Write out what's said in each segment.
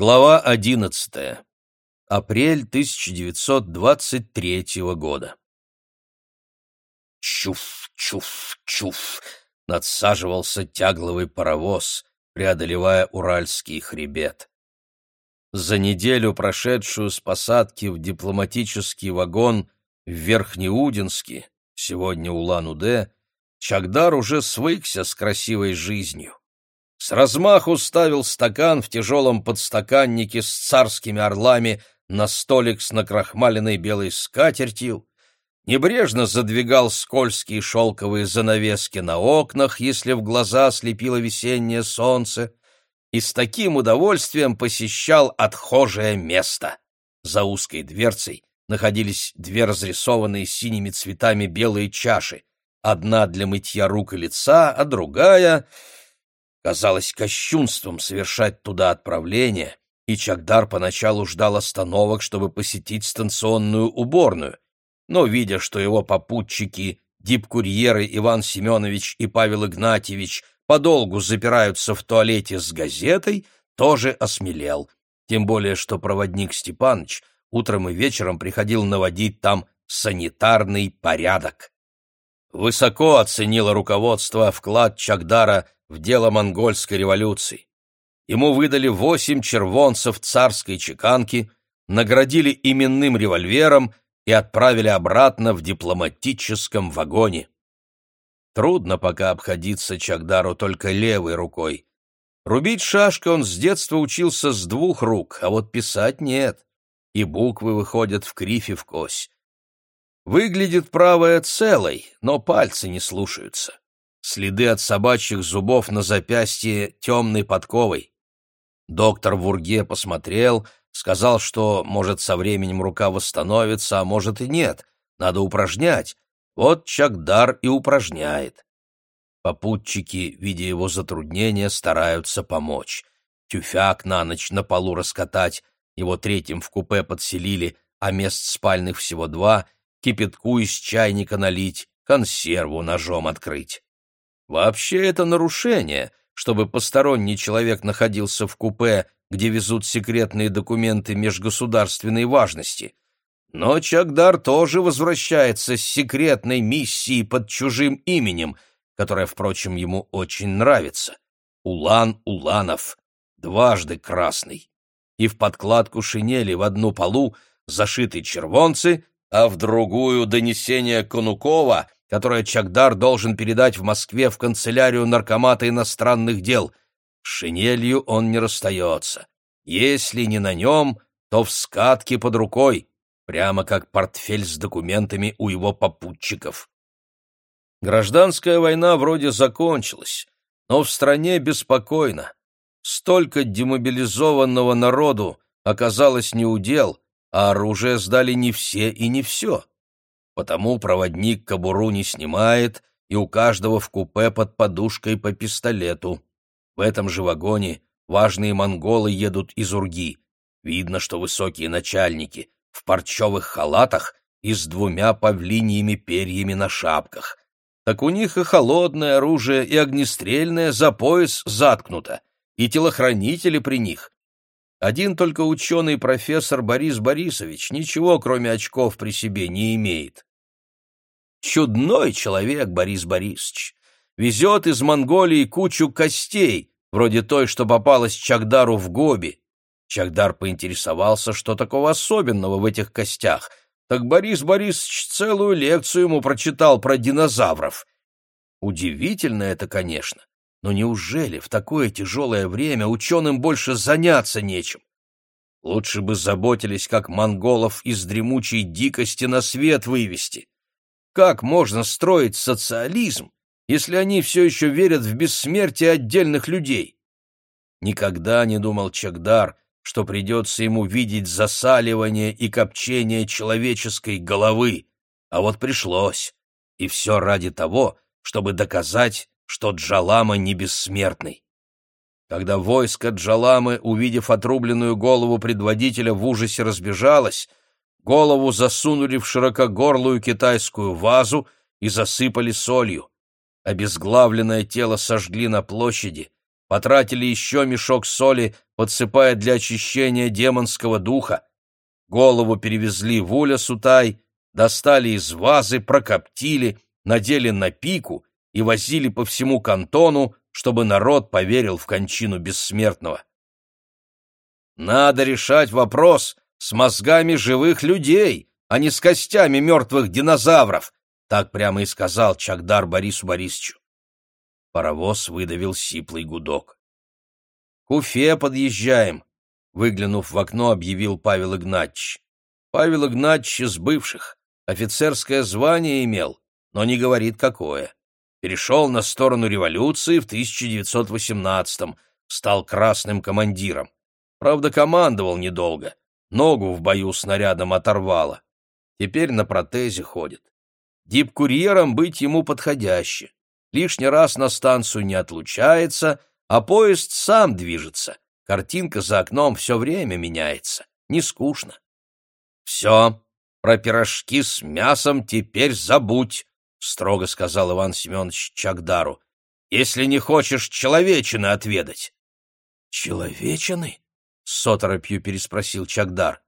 Глава одиннадцатая. Апрель 1923 года. Чуф, чуф, чуф. Надсаживался тягловый паровоз, преодолевая Уральский хребет. За неделю, прошедшую с посадки в дипломатический вагон в Верхнеудинске, сегодня Улан-Удэ, Чагдар уже свыкся с красивой жизнью. С размаху ставил стакан в тяжелом подстаканнике с царскими орлами на столик с накрахмаленной белой скатертью, небрежно задвигал скользкие шелковые занавески на окнах, если в глаза слепило весеннее солнце, и с таким удовольствием посещал отхожее место. За узкой дверцей находились две разрисованные синими цветами белые чаши, одна для мытья рук и лица, а другая Казалось кощунством совершать туда отправление, и Чагдар поначалу ждал остановок, чтобы посетить станционную уборную. Но, видя, что его попутчики, дипкурьеры Иван Семенович и Павел Игнатьевич подолгу запираются в туалете с газетой, тоже осмелел. Тем более, что проводник Степаныч утром и вечером приходил наводить там санитарный порядок. Высоко оценило руководство вклад Чагдара в дело монгольской революции. Ему выдали восемь червонцев царской чеканки, наградили именным револьвером и отправили обратно в дипломатическом вагоне. Трудно пока обходиться Чагдару только левой рукой. Рубить шашкой он с детства учился с двух рук, а вот писать нет, и буквы выходят в кривь и в кось. Выглядит правая целой, но пальцы не слушаются следы от собачьих зубов на запястье темной подковой. Доктор Вурге посмотрел, сказал, что, может, со временем рука восстановится, а может и нет, надо упражнять. Вот Чагдар и упражняет. Попутчики, видя его затруднения, стараются помочь. Тюфяк на ночь на полу раскатать, его третьим в купе подселили, а мест спальных всего два, кипятку из чайника налить, консерву ножом открыть. Вообще это нарушение, чтобы посторонний человек находился в купе, где везут секретные документы межгосударственной важности. Но Чагдар тоже возвращается с секретной миссией под чужим именем, которая, впрочем, ему очень нравится. Улан Уланов, дважды красный. И в подкладку шинели в одну полу зашиты червонцы, а в другую донесение Конукова — которое Чагдар должен передать в Москве в канцелярию наркомата иностранных дел. Шинелью он не расстается. Если не на нем, то в скатке под рукой, прямо как портфель с документами у его попутчиков. Гражданская война вроде закончилась, но в стране беспокойно. Столько демобилизованного народу оказалось неудел, а оружие сдали не все и не все. Потому проводник кобуру не снимает, и у каждого в купе под подушкой по пистолету. В этом же вагоне важные монголы едут из Урги. Видно, что высокие начальники в парчевых халатах и с двумя павлиньими перьями на шапках. Так у них и холодное оружие, и огнестрельное за пояс заткнуто, и телохранители при них. Один только ученый профессор Борис Борисович ничего, кроме очков, при себе не имеет. Чудной человек Борис Борисович. Везет из Монголии кучу костей, вроде той, что попалась Чагдару в Гоби. Чагдар поинтересовался, что такого особенного в этих костях. Так Борис Борисович целую лекцию ему прочитал про динозавров. Удивительно это, конечно, но неужели в такое тяжелое время ученым больше заняться нечем? Лучше бы заботились, как монголов из дремучей дикости на свет вывести. Как можно строить социализм, если они все еще верят в бессмертие отдельных людей? Никогда не думал Чагдар, что придется ему видеть засаливание и копчение человеческой головы, а вот пришлось, и все ради того, чтобы доказать, что Джалама не бессмертный. Когда войско Джаламы, увидев отрубленную голову предводителя, в ужасе разбежалось, Голову засунули в широкогорлую китайскую вазу и засыпали солью. Обезглавленное тело сожгли на площади, потратили еще мешок соли, подсыпая для очищения демонского духа. Голову перевезли в Уля-Сутай, достали из вазы, прокоптили, надели на пику и возили по всему кантону, чтобы народ поверил в кончину бессмертного. Надо решать вопрос с мозгами живых людей, а не с костями мертвых динозавров, так прямо и сказал Чагдар Борису Борисовичу. Паровоз выдавил сиплый гудок. «К Уфе подъезжаем», — выглянув в окно, объявил Павел Игнатьевич. Павел Игнатьевич из бывших, офицерское звание имел, но не говорит какое. Перешел на сторону революции в 1918-м, стал красным командиром. Правда, командовал недолго, ногу в бою снарядом оторвало. Теперь на протезе ходит. Дипкурьером быть ему подходяще. Лишний раз на станцию не отлучается, а поезд сам движется. Картинка за окном все время меняется. Не скучно. Все, про пирожки с мясом теперь забудь, строго сказал Иван Семенович Чагдару. Если не хочешь человечины отведать. Человечины? с оторопью переспросил Чагдар.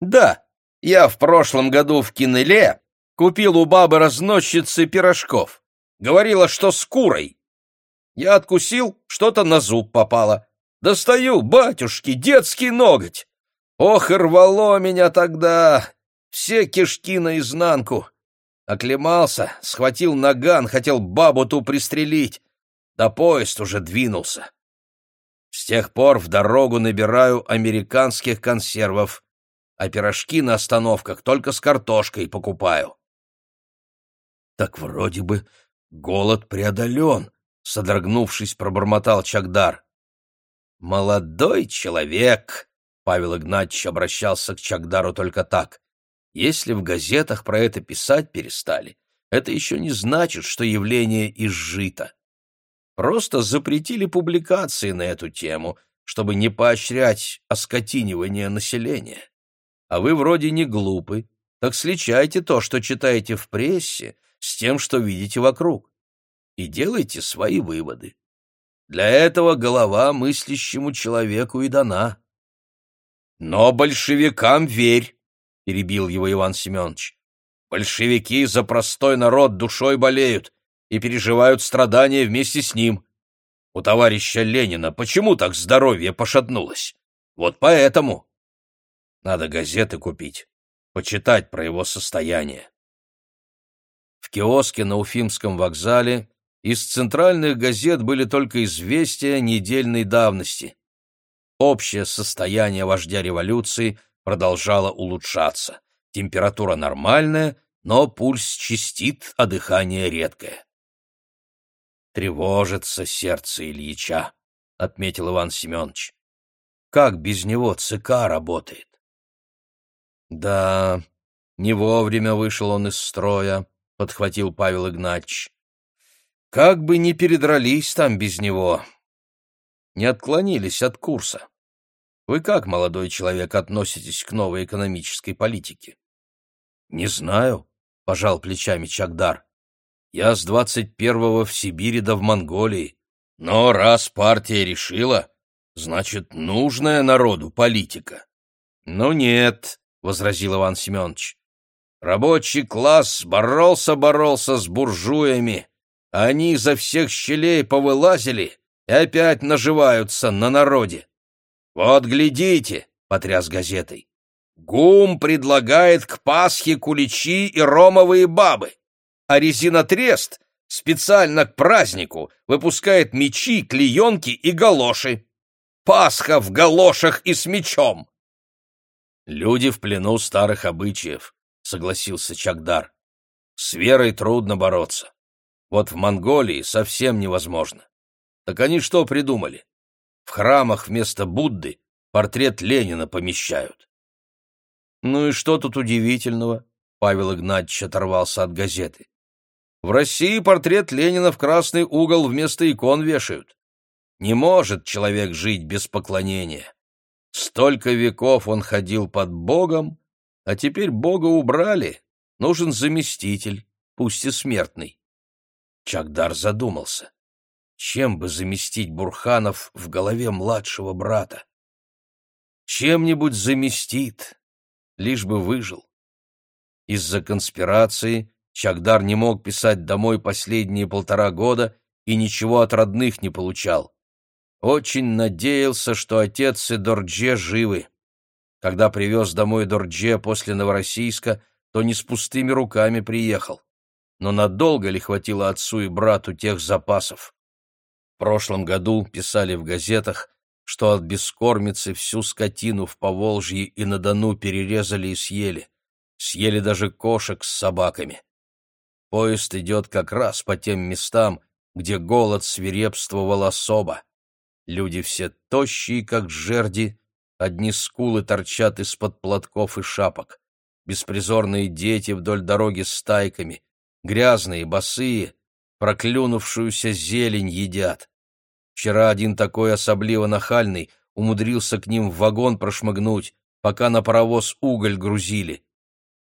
Да, я в прошлом году в Кинеле купил у бабы-разносчицы пирожков. Говорила, что с курой. Я откусил, что-то на зуб попало. Достаю, батюшки, детский ноготь. Ох, рвало меня тогда. Все кишки наизнанку. Оклемался, схватил наган, хотел бабу ту пристрелить. Да поезд уже двинулся. С тех пор в дорогу набираю американских консервов, а пирожки на остановках только с картошкой покупаю. Так вроде бы голод преодолен, — содрогнувшись, пробормотал Чагдар. «Молодой человек!» — Павел Игнатьевич обращался к Чагдару только так. «Если в газетах про это писать перестали, это еще не значит, что явление изжито. Просто запретили публикации на эту тему, чтобы не поощрять оскотинивание населения. А вы вроде не глупы, так сличайте то, что читаете в прессе, с тем, что видите вокруг и делайте свои выводы. Для этого голова мыслящему человеку и дана. Но большевикам верь, — перебил его Иван Семенович. Большевики за простой народ душой болеют и переживают страдания вместе с ним. У товарища Ленина почему так здоровье пошатнулось? Вот поэтому. Надо газеты купить, почитать про его состояние. В киоске на Уфимском вокзале из центральных газет были только известия недельной давности. Общее состояние вождя революции продолжало улучшаться. Температура нормальная, но пульс чистит, а дыхание редкое. «Тревожится сердце Ильича», — отметил Иван Семенович. «Как без него ЦК работает?» «Да, не вовремя вышел он из строя», — подхватил Павел Игнатьевич. Как бы ни передрались там без него, не отклонились от курса. Вы как, молодой человек, относитесь к новой экономической политике? Не знаю, пожал плечами Чагдар. Я с двадцать первого в Сибири да в Монголии. Но раз партия решила, значит, нужная народу политика. Ну нет, возразил Иван Семенович. Рабочий класс боролся-боролся с буржуями, они изо всех щелей повылазили и опять наживаются на народе. «Вот глядите!» — потряс газетой. «ГУМ предлагает к Пасхе куличи и ромовые бабы, а резинотрест специально к празднику выпускает мечи, клеенки и галоши. Пасха в галошах и с мечом!» «Люди в плену старых обычаев», — согласился Чагдар. «С верой трудно бороться. Вот в Монголии совсем невозможно. Так они что придумали? В храмах вместо Будды портрет Ленина помещают. Ну и что тут удивительного? Павел Игнатьевич оторвался от газеты. В России портрет Ленина в красный угол вместо икон вешают. Не может человек жить без поклонения. Столько веков он ходил под Богом, а теперь Бога убрали. Нужен заместитель, пусть и смертный. Чагдар задумался. Чем бы заместить Бурханов в голове младшего брата. Чем-нибудь заместит, лишь бы выжил. Из-за конспирации Чагдар не мог писать домой последние полтора года и ничего от родных не получал. Очень надеялся, что отец и Дордже живы. Когда привез домой Дордже после Новороссийска, то не с пустыми руками приехал. Но надолго ли хватило отцу и брату тех запасов? Прошлом году писали в газетах, что от бескормицы всю скотину в Поволжье и на Дону перерезали и съели. Съели даже кошек с собаками. Поезд идет как раз по тем местам, где голод свирепствовал особо. Люди все тощие, как жерди, одни скулы торчат из-под платков и шапок. Беспризорные дети вдоль дороги стайками, грязные, босые, проклюнувшуюся зелень едят. Вчера один такой особливо нахальный умудрился к ним в вагон прошмыгнуть, пока на паровоз уголь грузили.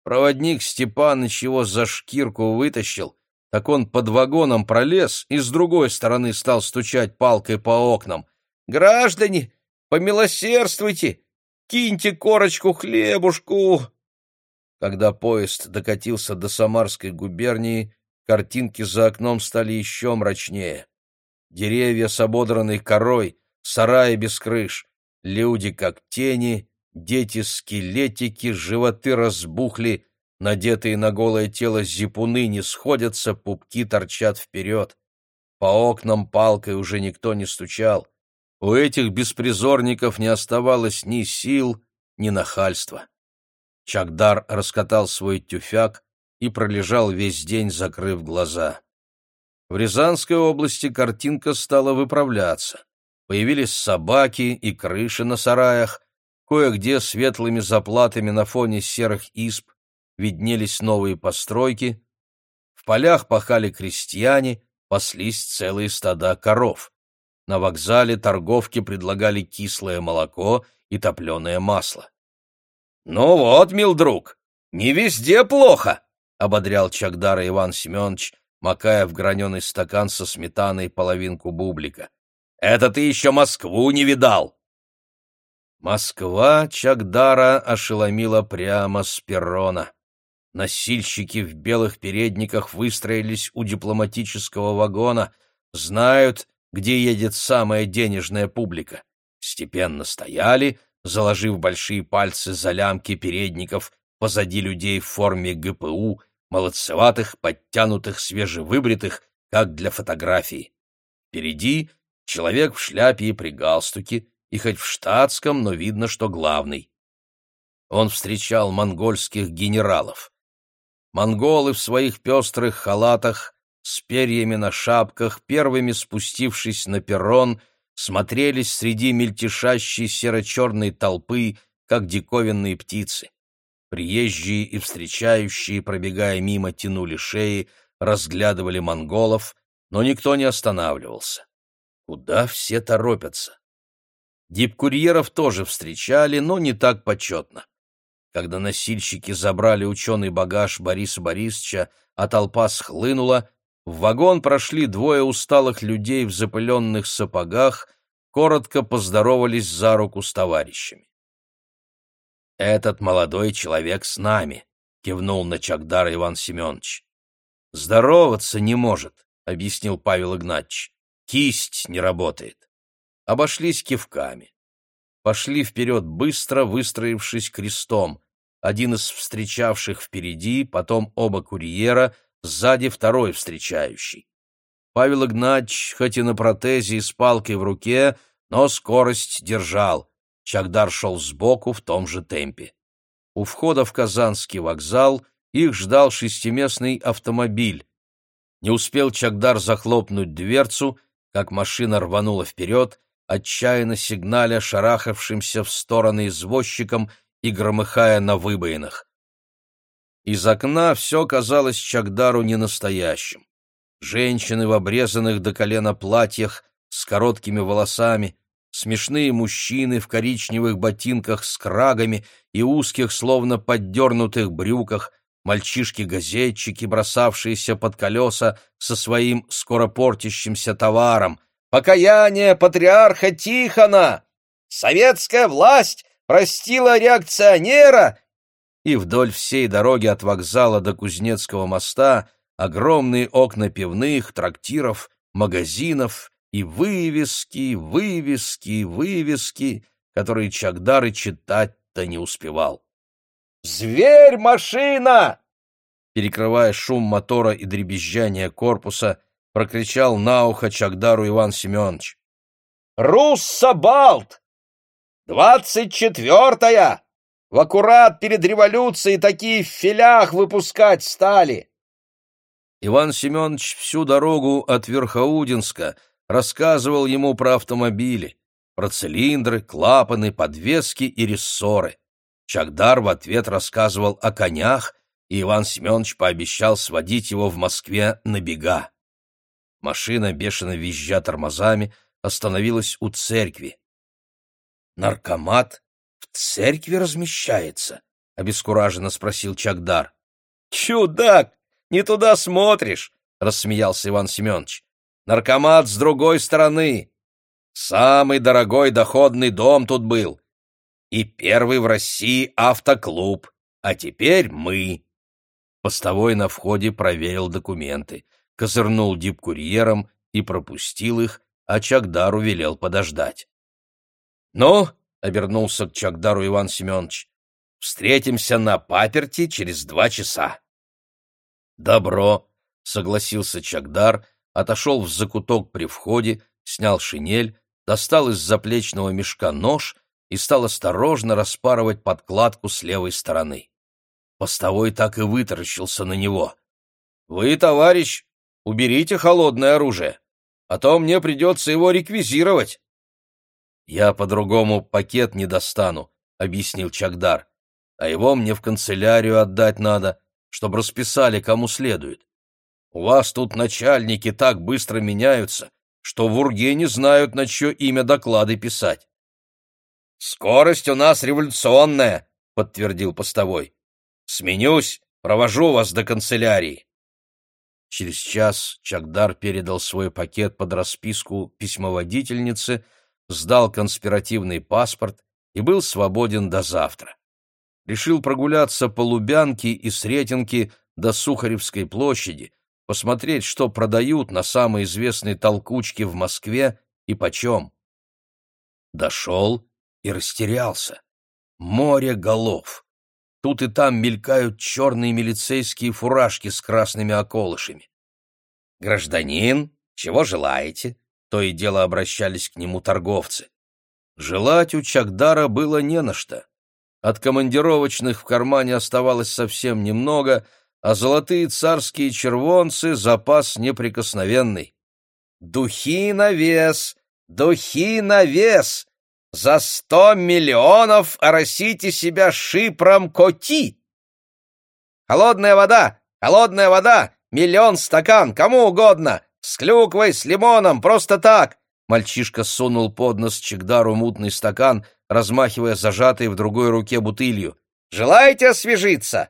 Проводник Степаныч его за шкирку вытащил, так он под вагоном пролез и с другой стороны стал стучать палкой по окнам. «Граждане, помилосердствуйте! Киньте корочку хлебушку!» Когда поезд докатился до Самарской губернии, картинки за окном стали еще мрачнее. Деревья с ободранной корой, сараи без крыш, люди как тени, дети-скелетики, животы разбухли, надетые на голое тело зипуны не сходятся, пупки торчат вперед. По окнам палкой уже никто не стучал. У этих беспризорников не оставалось ни сил, ни нахальства. Чагдар раскатал свой тюфяк и пролежал весь день, закрыв глаза. В Рязанской области картинка стала выправляться. Появились собаки и крыши на сараях, кое-где светлыми заплатами на фоне серых исп виднелись новые постройки, в полях пахали крестьяне, паслись целые стада коров. На вокзале торговки предлагали кислое молоко и топленое масло. «Ну вот, мил друг, не везде плохо!» — ободрял Чагдара Иван Семенович, макая в граненый стакан со сметаной половинку бублика. «Это ты еще Москву не видал!» Москва Чагдара ошеломила прямо с перрона. Носильщики в белых передниках выстроились у дипломатического вагона, знают, где едет самая денежная публика. Степенно стояли, заложив большие пальцы за лямки передников позади людей в форме ГПУ, молодцеватых, подтянутых, свежевыбритых, как для фотографии. Впереди человек в шляпе и при галстуке, и хоть в штатском, но видно, что главный. Он встречал монгольских генералов. Монголы в своих пестрых халатах, с перьями на шапках, первыми спустившись на перрон, смотрелись среди мельтешащей серо-черной толпы, как диковинные птицы. Приезжие и встречающие, пробегая мимо, тянули шеи, разглядывали монголов, но никто не останавливался. Куда все торопятся? Дипкурьеров тоже встречали, но не так почетно. Когда носильщики забрали ученый багаж Бориса Борисовича, а толпа схлынула, в вагон прошли двое усталых людей в запыленных сапогах, коротко поздоровались за руку с товарищами. «Этот молодой человек с нами», — кивнул на Чагдара Иван Семенович. «Здороваться не может», — объяснил Павел Игнатьевич. «Кисть не работает». Обошлись кивками. Пошли вперед быстро, выстроившись крестом. Один из встречавших впереди, потом оба курьера — сзади второй встречающий. Павел Игнатьевич, хоть и на протезе и с палкой в руке, но скорость держал. Чагдар шел сбоку в том же темпе. У входа в Казанский вокзал их ждал шестиместный автомобиль. Не успел Чагдар захлопнуть дверцу, как машина рванула вперед, отчаянно сигналя шарахавшимся в стороны извозчикам и громыхая на выбоинах. Из окна все казалось Чагдару ненастоящим. Женщины в обрезанных до колена платьях с короткими волосами, смешные мужчины в коричневых ботинках с крагами и узких, словно поддернутых брюках, мальчишки-газетчики, бросавшиеся под колеса со своим скоро портящимся товаром. «Покаяние патриарха Тихона! Советская власть простила реакционера!» И вдоль всей дороги от вокзала до Кузнецкого моста огромные окна пивных, трактиров, магазинов и вывески, вывески, вывески, которые Чагдары читать-то не успевал. «Зверь-машина!» Перекрывая шум мотора и дребезжание корпуса, прокричал на ухо Чагдару Иван Семенович. «Руссобалт! Двадцать четвертая! В аккурат перед революцией такие в филях выпускать стали!» Иван Семенович всю дорогу от Верхоудинска рассказывал ему про автомобили, про цилиндры, клапаны, подвески и рессоры. Чагдар в ответ рассказывал о конях, и Иван Семенович пообещал сводить его в Москве на бега. Машина, бешено визжа тормозами, остановилась у церкви. «Наркомат в церкви размещается?» — обескураженно спросил Чагдар. «Чудак! Не туда смотришь!» — рассмеялся Иван Семенович. «Наркомат с другой стороны. Самый дорогой доходный дом тут был и первый в России автоклуб, а теперь мы. Постовой на входе проверил документы, козырнул дипкурьером и пропустил их, а Чагдару велел подождать. — Ну, — обернулся к Чагдару Иван Семенович, — встретимся на паперти через два часа. — Добро, — согласился Чагдар, отошел в закуток при входе, снял шинель, достал из заплечного мешка нож и стал осторожно распарывать подкладку с левой стороны. Постовой так и вытаращился на него. «Вы, товарищ, уберите холодное оружие, а то мне придется его реквизировать». «Я по-другому пакет не достану», — объяснил Чагдар. «А его мне в канцелярию отдать надо, чтобы расписали, кому следует. У вас тут начальники так быстро меняются, что в Урге не знают, на чье имя доклады писать. «Скорость у нас революционная», — подтвердил постовой. «Сменюсь, провожу вас до канцелярии». Через час Чагдар передал свой пакет под расписку письмоводительнице, сдал конспиративный паспорт и был свободен до завтра. Решил прогуляться по Лубянке и Сретенке до Сухаревской площади, посмотреть, что продают на самой известной толкучке в Москве и почем. Дошел и растерялся. Море голов. Тут и там мелькают черные милицейские фуражки с красными околышами. «Гражданин, чего желаете?» То и дело обращались к нему торговцы. Желать у Чагдара было не на что. От командировочных в кармане оставалось совсем немного, а золотые царские червонцы — запас неприкосновенный. «Духи на вес! Духи на вес!» За сто миллионов оросите себя шипром коти! Холодная вода! Холодная вода! Миллион стакан! Кому угодно! С клюквой, с лимоном, просто так!» Мальчишка сунул под нос Чегдару мутный стакан, размахивая зажатой в другой руке бутылью. «Желаете освежиться?»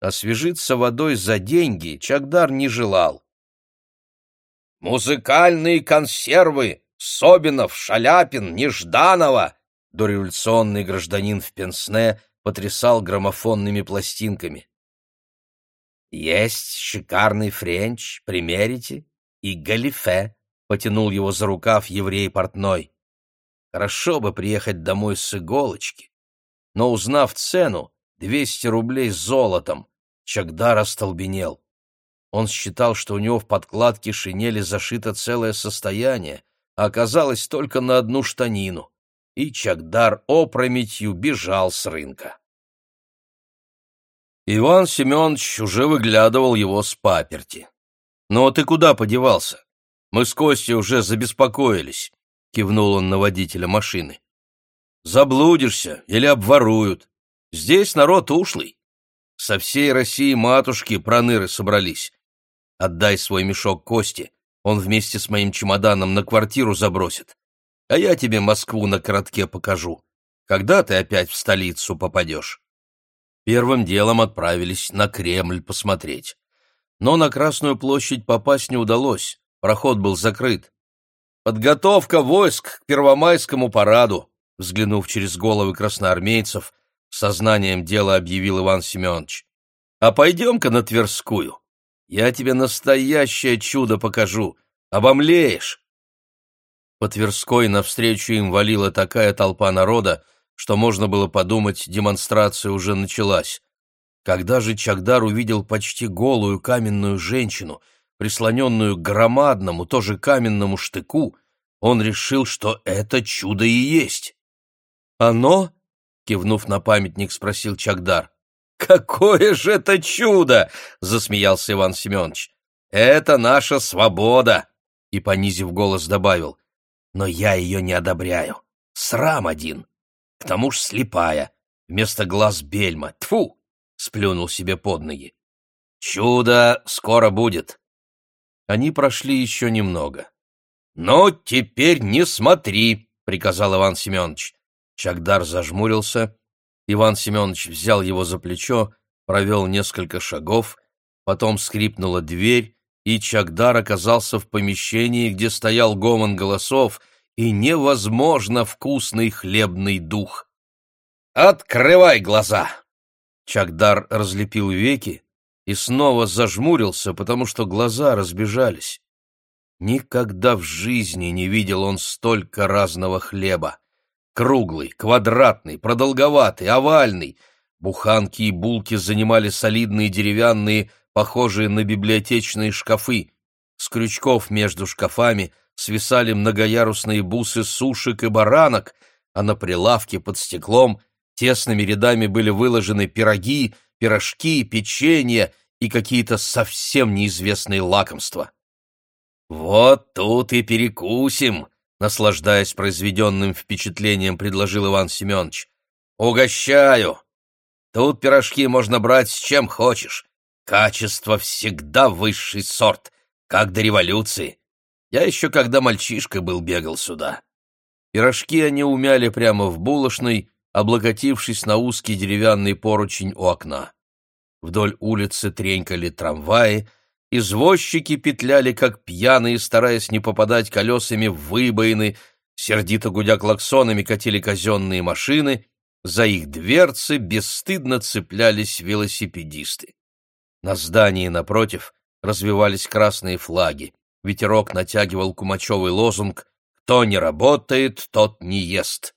Освежиться водой за деньги Чагдар не желал. «Музыкальные консервы!» Собинов, Шаляпин, Нежданова!» Дореволюционный гражданин в Пенсне потрясал граммофонными пластинками. «Есть шикарный френч, примерите, и галифе», — потянул его за рукав еврей портной. «Хорошо бы приехать домой с иголочки». Но, узнав цену, двести рублей золотом, Чагдар остолбенел. Он считал, что у него в подкладке шинели зашито целое состояние, оказалось только на одну штанину, и Чагдар опрометью бежал с рынка. Иван Семенович уже выглядывал его с паперти. «Ну а ты куда подевался? Мы с Костей уже забеспокоились», — кивнул он на водителя машины. «Заблудишься или обворуют. Здесь народ ушлый. Со всей России матушки проныры собрались. Отдай свой мешок Кости, он вместе с моим чемоданом на квартиру забросит. А я тебе Москву на коротке покажу. Когда ты опять в столицу попадешь?» Первым делом отправились на Кремль посмотреть. Но на Красную площадь попасть не удалось, проход был закрыт. «Подготовка войск к Первомайскому параду», взглянув через головы красноармейцев, сознанием дела объявил Иван Семенович. «А пойдем-ка на Тверскую. Я тебе настоящее чудо покажу. Обомлеешь!» По Тверской навстречу им валила такая толпа народа, что можно было подумать, демонстрация уже началась. Когда же Чагдар увидел почти голую каменную женщину, прислоненную к громадному, тоже каменному штыку, он решил, что это чудо и есть. «Оно?» — кивнув на памятник, спросил Чагдар. «Какое же это чудо!» — засмеялся Иван Семенович. «Это наша свобода!» И, понизив голос, добавил. «Но я ее не одобряю. Срам один. К тому ж слепая, вместо глаз бельма. Тфу! сплюнул себе под ноги. «Чудо скоро будет!» Они прошли еще немного. «Ну, теперь не смотри!» — приказал Иван Семенович. Чагдар зажмурился. Иван Семенович взял его за плечо, провел несколько шагов, потом скрипнула дверь, и Чагдар оказался в помещении, где стоял гомон голосов и невозможно вкусный хлебный дух. «Открывай глаза!» Чагдар разлепил веки и снова зажмурился, потому что глаза разбежались. Никогда в жизни не видел он столько разного хлеба. Круглый, квадратный, продолговатый, овальный. Буханки и булки занимали солидные деревянные, похожие на библиотечные шкафы. С крючков между шкафами свисали многоярусные бусы сушек и баранок, а на прилавке под стеклом Тесными рядами были выложены пироги, пирожки, печенье и какие-то совсем неизвестные лакомства. «Вот тут и перекусим», — наслаждаясь произведенным впечатлением, предложил Иван Семенович. «Угощаю! Тут пирожки можно брать с чем хочешь. Качество всегда высший сорт, как до революции. Я еще когда мальчишка был, бегал сюда». Пирожки они умяли прямо в булочной, облокотившись на узкий деревянный поручень у окна. Вдоль улицы тренькали трамваи, извозчики петляли, как пьяные, стараясь не попадать колесами в выбоины, сердито гудя клаксонами катили казенные машины, за их дверцы бесстыдно цеплялись велосипедисты. На здании напротив развивались красные флаги, ветерок натягивал кумачевый лозунг «Кто не работает, тот не ест».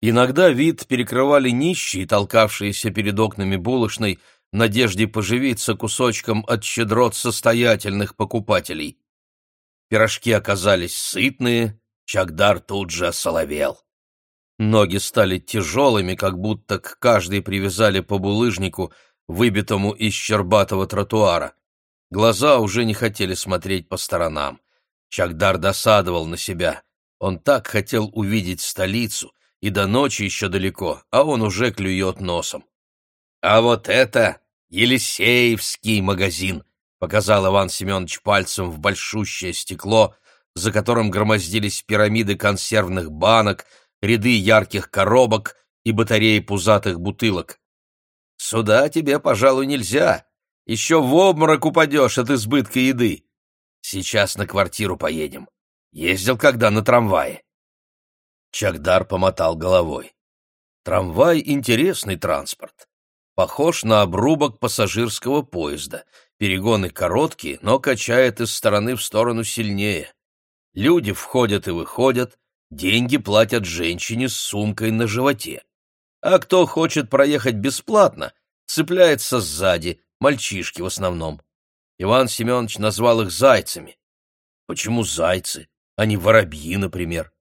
Иногда вид перекрывали нищие, толкавшиеся перед окнами булочной, надежде поживиться кусочком от щедрот состоятельных покупателей. Пирожки оказались сытные, Чагдар тут же осоловел. Ноги стали тяжелыми, как будто к каждой привязали по булыжнику, выбитому из щербатого тротуара. Глаза уже не хотели смотреть по сторонам. Чагдар досадовал на себя. Он так хотел увидеть столицу, и до ночи еще далеко, а он уже клюет носом. «А вот это Елисеевский магазин», — показал Иван Семенович пальцем в большущее стекло, за которым громоздились пирамиды консервных банок, ряды ярких коробок и батареи пузатых бутылок. «Сюда тебе, пожалуй, нельзя. Еще в обморок упадешь от избытка еды. Сейчас на квартиру поедем. Ездил когда на трамвае?» Чагдар помотал головой. Трамвай — интересный транспорт. Похож на обрубок пассажирского поезда. Перегоны короткие, но качает из стороны в сторону сильнее. Люди входят и выходят, деньги платят женщине с сумкой на животе. А кто хочет проехать бесплатно, цепляется сзади, мальчишки в основном. Иван Семенович назвал их зайцами. Почему зайцы, а не воробьи, например?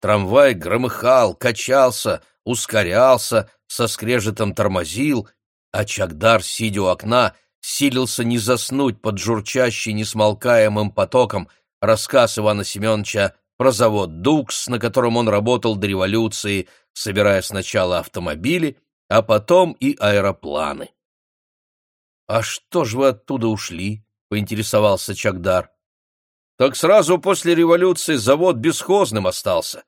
Трамвай громыхал, качался, ускорялся, со скрежетом тормозил, а Чагдар, сидя у окна, силился не заснуть под журчащий несмолкаемым потоком рассказ Ивана Семеновича про завод «Дукс», на котором он работал до революции, собирая сначала автомобили, а потом и аэропланы. «А что ж вы оттуда ушли?» — поинтересовался Чагдар. «Так сразу после революции завод бесхозным остался.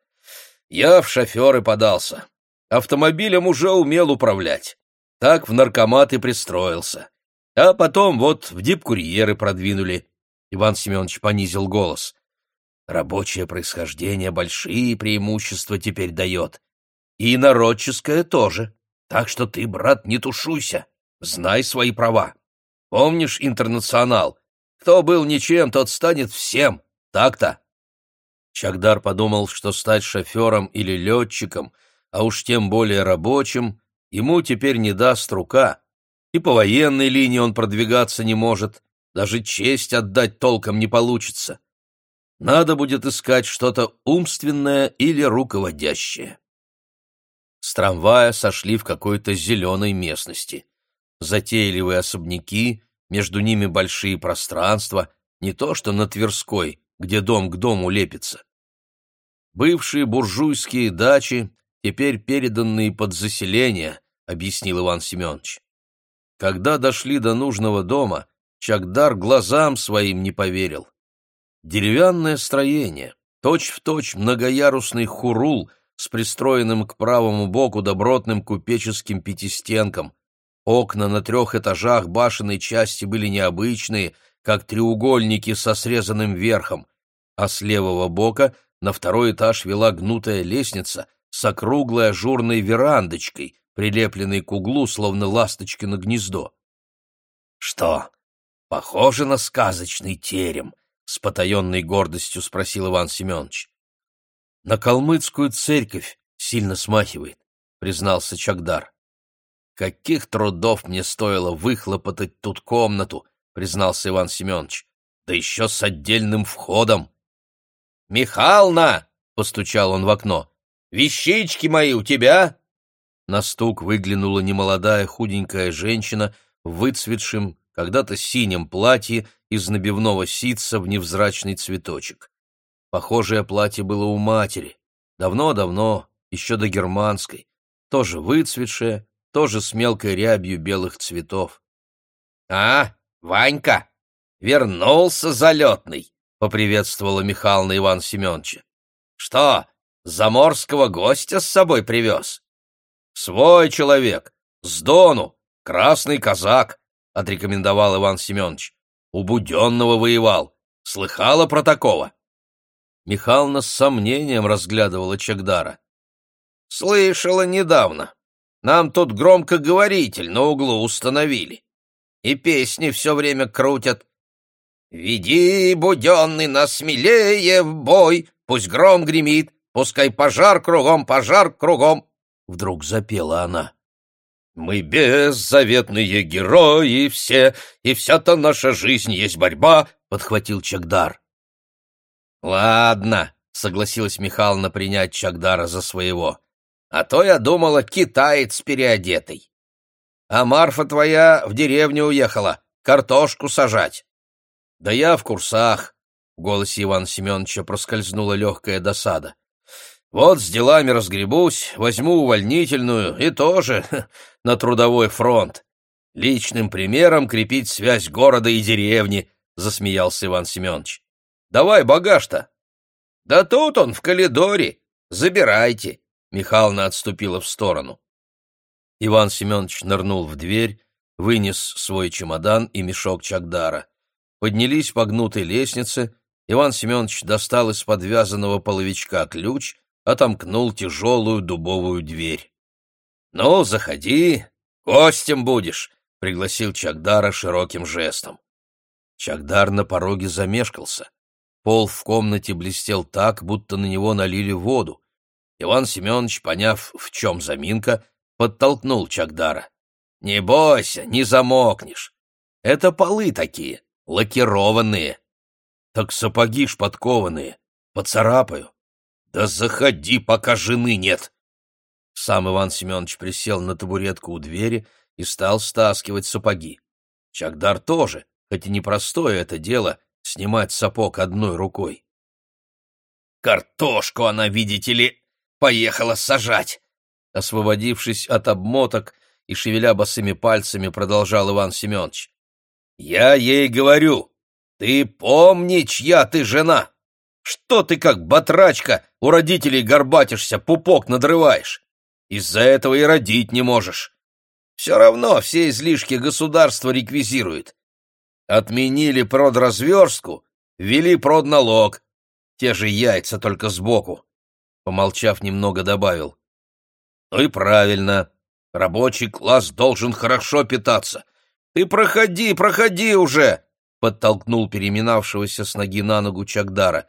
Я в шоферы подался. Автомобилем уже умел управлять. Так в наркомат и пристроился. А потом вот в дипкурьеры продвинули. Иван Семенович понизил голос. Рабочее происхождение большие преимущества теперь дает. И народческое тоже. Так что ты, брат, не тушуйся. Знай свои права. Помнишь интернационал? Кто был ничем, тот станет всем. Так-то. Чагдар подумал, что стать шофером или летчиком, а уж тем более рабочим, ему теперь не даст рука. И по военной линии он продвигаться не может, даже честь отдать толком не получится. Надо будет искать что-то умственное или руководящее. С трамвая сошли в какой-то зеленой местности. Затейливые особняки, между ними большие пространства, не то что на Тверской, где дом к дому лепится. Бывшие буржуйские дачи, теперь переданные под заселение, объяснил Иван Семенович. Когда дошли до нужного дома, Чагдар глазам своим не поверил. Деревянное строение, точь-в-точь точь многоярусный хурул с пристроенным к правому боку добротным купеческим пятистенком. Окна на трех этажах башенной части были необычные, как треугольники со срезанным верхом, а с левого бока на второй этаж вела гнутая лестница с округлой ажурной верандочкой, прилепленной к углу, словно ласточки на гнездо. — Что, похоже на сказочный терем? — с потаенной гордостью спросил Иван Семенович. — На калмыцкую церковь сильно смахивает, — признался Чагдар. — Каких трудов мне стоило выхлопотать тут комнату, — признался Иван Семенович, — да еще с отдельным входом. — Михална! — постучал он в окно. — Вещички мои у тебя? На стук выглянула немолодая худенькая женщина в выцветшем, когда-то синем платье из набивного ситца в невзрачный цветочек. Похожее платье было у матери. Давно-давно, еще до германской. Тоже выцветшее, тоже с мелкой рябью белых цветов. — А, Ванька, вернулся залетный! — поприветствовала Михайловна Иван Семеновича. — Что, заморского гостя с собой привез? «Свой человек! С Дону! Красный казак!» — отрекомендовал Иван Семенович. «У Буденного воевал. Слыхала про такого?» Михална с сомнением разглядывала Чагдара. «Слышала недавно. Нам тут громкоговоритель на углу установили. И песни все время крутят. «Веди, Буденный, нас смелее в бой, пусть гром гремит, пускай пожар кругом, пожар кругом». — вдруг запела она. «Мы беззаветные герои все, и вся-то наша жизнь есть борьба», — подхватил Чагдар. «Ладно», — согласилась Михайловна принять Чагдара за своего. «А то я думала, китаец переодетый. А Марфа твоя в деревню уехала, картошку сажать». «Да я в курсах», — в голосе Ивана Семеновича проскользнула легкая досада. Вот с делами разгребусь, возьму увольнительную и тоже на трудовой фронт. Личным примером крепить связь города и деревни, — засмеялся Иван Семенович. — Давай багаж-то. — Да тут он, в коридоре. Забирайте. Михайловна отступила в сторону. Иван Семенович нырнул в дверь, вынес свой чемодан и мешок Чагдара. Поднялись по гнутой лестнице, Иван Семенович достал из подвязанного половичка ключ отомкнул тяжелую дубовую дверь. — Ну, заходи, гостем будешь, — пригласил Чагдара широким жестом. Чагдар на пороге замешкался. Пол в комнате блестел так, будто на него налили воду. Иван Семенович, поняв, в чем заминка, подтолкнул Чагдара. — Не бойся, не замокнешь. Это полы такие, лакированные. Так сапоги ж подкованные, поцарапаю. «Да заходи, пока жены нет!» Сам Иван Семенович присел на табуретку у двери и стал стаскивать сапоги. Чагдар тоже, хоть и непростое это дело, снимать сапог одной рукой. «Картошку она, видите ли, поехала сажать!» Освободившись от обмоток и шевеля босыми пальцами, продолжал Иван Семенович. «Я ей говорю, ты помни, чья ты жена!» Что ты как батрачка у родителей горбатишься, пупок надрываешь? Из-за этого и родить не можешь. Все равно все излишки государство реквизирует. Отменили продразверстку, ввели продналог. Те же яйца, только сбоку. Помолчав немного, добавил. Ну и правильно. Рабочий класс должен хорошо питаться. Ты проходи, проходи уже! Подтолкнул переминавшегося с ноги на ногу Чагдара.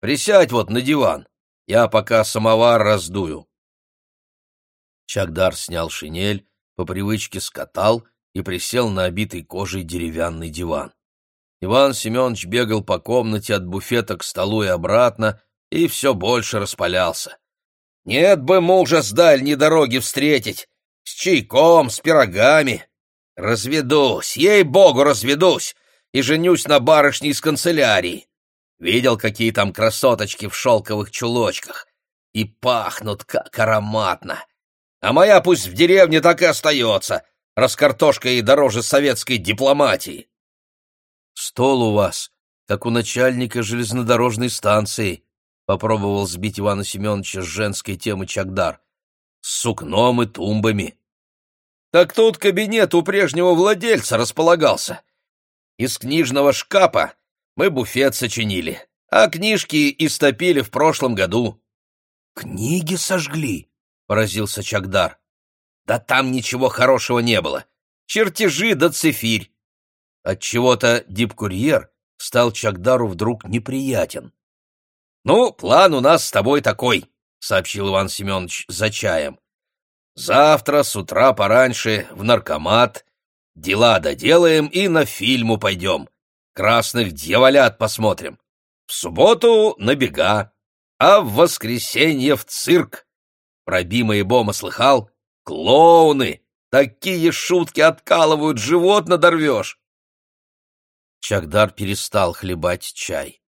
Присядь вот на диван. Я пока самовар раздую. Чагдар снял шинель, по привычке скатал и присел на обитый кожей деревянный диван. Иван Семенович бегал по комнате от буфета к столу и обратно, и все больше распалялся. «Нет бы мужа с дальней дороги встретить, с чайком, с пирогами. Разведусь, ей-богу, разведусь, и женюсь на барышне из канцелярии. Видел, какие там красоточки в шелковых чулочках. И пахнут как ароматно. А моя пусть в деревне так и остается, раз картошка ей дороже советской дипломатии. Стол у вас, как у начальника железнодорожной станции, попробовал сбить Ивана Семеновича с женской темы Чагдар. С сукном и тумбами. Так тут кабинет у прежнего владельца располагался. Из книжного шкафа мы буфет сочинили, а книжки истопили в прошлом году. Книги сожгли, поразился Чагдар. Да там ничего хорошего не было. Чертежи да цифирь. Отчего-то дипкурьер стал Чагдару вдруг неприятен. «Ну, план у нас с тобой такой», — сообщил Иван Семенович за чаем. «Завтра с утра пораньше в наркомат, дела доделаем и на фильму пойдем. Красных дьяволят посмотрим. В субботу на бега, а в воскресенье в цирк. Про Бима и Бома слыхал? Клоуны! Такие шутки откалывают, живот надорвешь!» Чагдар перестал хлебать чай.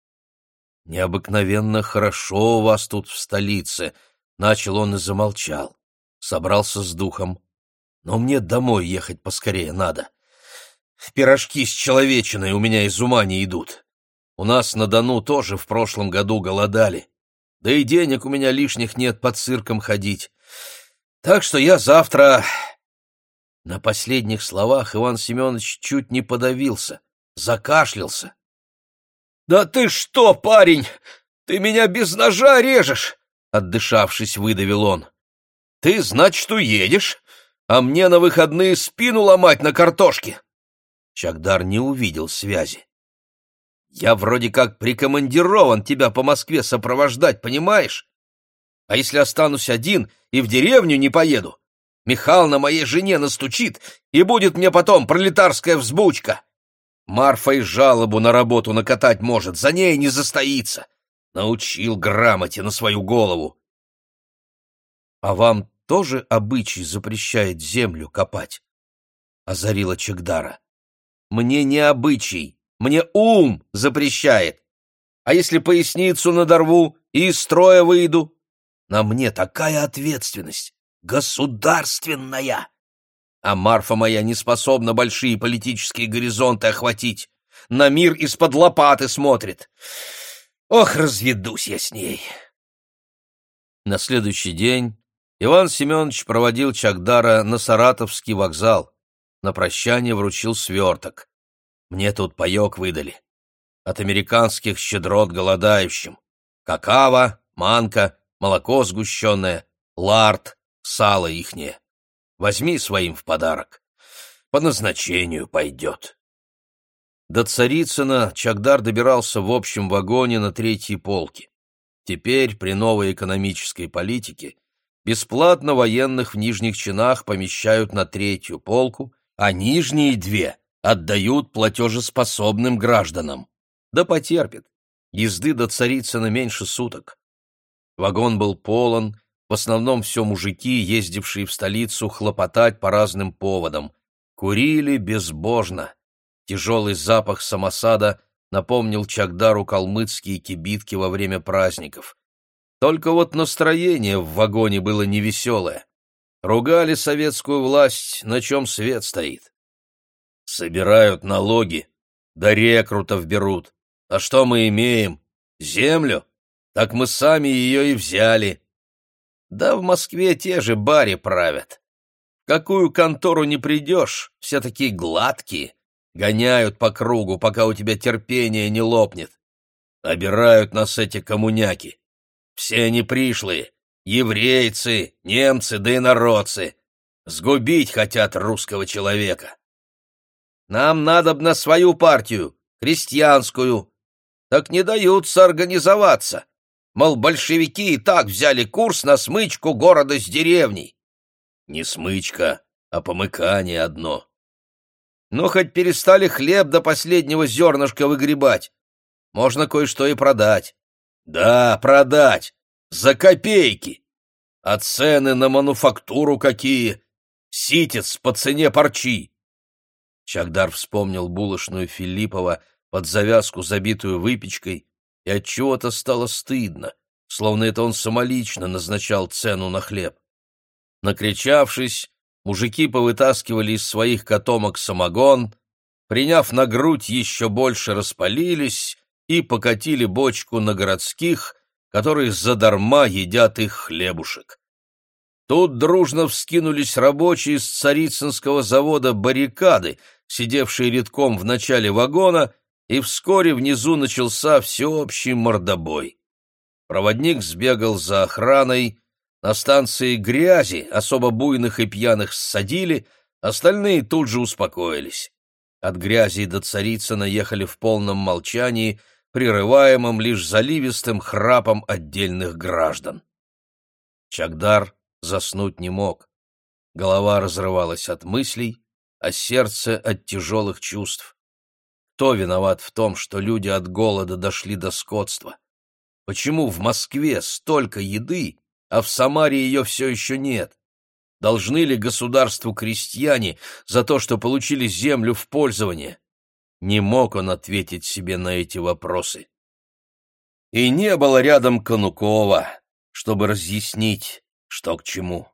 «Необыкновенно хорошо у вас тут в столице», — начал он и замолчал. Собрался с духом. «Но мне домой ехать поскорее надо. Пирожки с человечиной у меня из ума не идут. У нас на Дону тоже в прошлом году голодали. Да и денег у меня лишних нет под цирком ходить. Так что я завтра...» На последних словах Иван Семенович чуть не подавился, закашлялся. «Да ты что, парень, ты меня без ножа режешь!» Отдышавшись, выдавил он. «Ты, значит, уедешь, а мне на выходные спину ломать на картошке!» Чагдар не увидел связи. Я вроде как прикомандирован тебя по Москве сопровождать, понимаешь? А если останусь один и в деревню не поеду? Михал на моей жене настучит, и будет мне потом пролетарская взбучка. Марфа и жалобу на работу накатать может, за ней не застоится. Научил грамоте на свою голову. А вам тоже обычай запрещает землю копать? Озарила Чегдара. Мне не обычай, мне ум запрещает. А если поясницу надорву и из строя выйду? На мне такая ответственность, государственная. А Марфа моя не способна большие политические горизонты охватить. На мир из-под лопаты смотрит. Ох, разведусь я с ней. На следующий день Иван Семенович проводил Чагдара на Саратовский вокзал. На прощание вручил сверток. Мне тут паек выдали. От американских щедрот голодающим. Какао, манка, молоко сгущенное, лард, сало ихнее. Возьми своим в подарок. По назначению пойдет. До Царицына Чагдар добирался в общем вагоне на третьей полке. Теперь, при новой экономической политике, бесплатно военных в нижних чинах помещают на третью полку, а нижние две отдают платежеспособным гражданам. Да потерпит. Езды до Царицына меньше суток. Вагон был полон, в основном все мужики, ездившие в столицу хлопотать по разным поводам. Курили безбожно. Тяжелый запах самосада напомнил Чагдару калмыцкие кибитки во время праздников. Только вот настроение в вагоне было невеселое. Ругали советскую власть, на чем свет стоит. Собирают налоги, да рекрутов берут. А что мы имеем? Землю? Так мы сами ее и взяли. Да в Москве те же бари правят. В какую контору не придешь, все такие гладкие, гоняют по кругу, пока у тебя терпение не лопнет. Обирают нас эти коммуняки. Все они пришлые, еврейцы, немцы да инородцы. Сгубить хотят русского человека. Нам надо б на свою партию, крестьянскую. Так не даются организоваться. Мол, большевики и так взяли курс на смычку города с деревней. Не смычка, а помыкание одно. Но хоть перестали хлеб до последнего зернышка выгребать. Можно кое-что и продать. Да, продать. За копейки. А цены на мануфактуру какие. Ситец по цене парчи. Чагдар вспомнил булочную Филиппова под завязку, забитую выпечкой, и от чего то стало стыдно, словно это он самолично назначал цену на хлеб. Накричавшись, мужики повытаскивали из своих котомок самогон, приняв на грудь еще больше распалились и покатили бочку на городских, которые задарма едят их хлебушек. Тут дружно вскинулись рабочие с царицынского завода баррикады, сидевшие редком в начале вагона, и вскоре внизу начался всеобщий мордобой. Проводник сбегал за охраной, на станции грязи особо буйных и пьяных ссадили, остальные тут же успокоились. От грязи до Царицына ехали в полном молчании, прерываемом лишь заливистым храпом отдельных граждан. Чагдар заснуть не мог. Голова разрывалась от мыслей, а сердце от тяжелых чувств. Кто виноват в том, что люди от голода дошли до скотства? Почему в Москве столько еды, а в Самаре ее все еще нет? Должны ли государству крестьяне за то, что получили землю в пользование? Не мог он ответить себе на эти вопросы. И не было рядом Конукова, чтобы разъяснить, что к чему.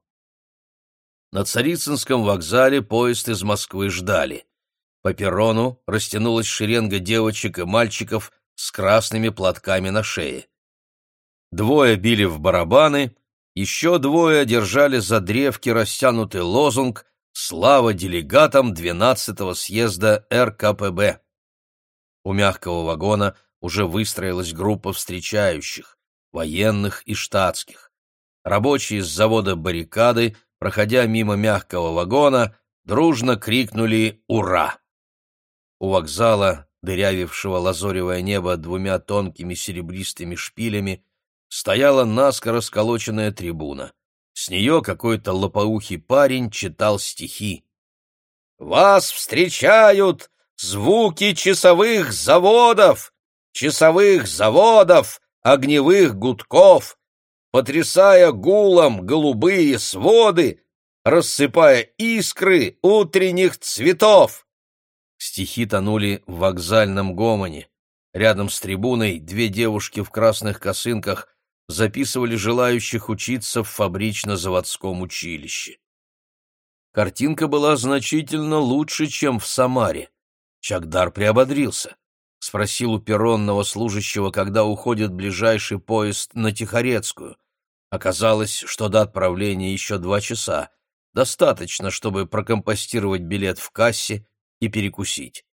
На Царицынском вокзале поезд из Москвы ждали. По перрону растянулась шеренга девочек и мальчиков с красными платками на шее. Двое били в барабаны, еще двое держали за древки растянутый лозунг «Слава делегатам 12-го съезда РКПБ». У мягкого вагона уже выстроилась группа встречающих, военных и штатских. Рабочие с завода «Баррикады», проходя мимо мягкого вагона, дружно крикнули «Ура!». У вокзала, дырявившего лазоревое небо двумя тонкими серебристыми шпилями, стояла наскоро сколоченная трибуна. С нее какой-то лопоухий парень читал стихи. «Вас встречают звуки часовых заводов, часовых заводов, огневых гудков, потрясая гулом голубые своды, рассыпая искры утренних цветов. Стихи тонули в вокзальном гомоне. Рядом с трибуной две девушки в красных косынках записывали желающих учиться в фабрично-заводском училище. Картинка была значительно лучше, чем в Самаре. Чагдар приободрился. Спросил у перронного служащего, когда уходит ближайший поезд на Тихорецкую. Оказалось, что до отправления еще два часа. Достаточно, чтобы прокомпостировать билет в кассе и перекусить.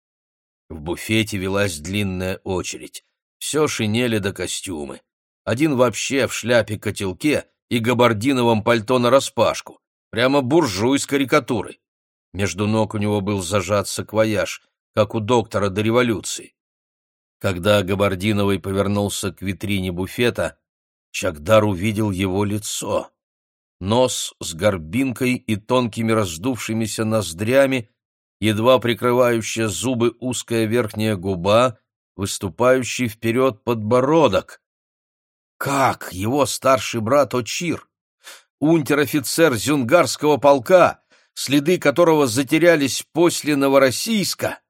В буфете велась длинная очередь. Все шинели до костюмы. Один вообще в шляпе-котелке и габардиновом пальто нараспашку. Прямо буржуй с карикатурой. Между ног у него был зажат саквояж, как у доктора до революции. Когда Габардиновый повернулся к витрине буфета, Чагдар увидел его лицо. Нос с горбинкой и тонкими раздувшимися ноздрями, едва прикрывающая зубы узкая верхняя губа, выступающий вперед подбородок. Как его старший брат Очир, унтер-офицер Зюнгарского полка, следы которого затерялись после Новороссийска,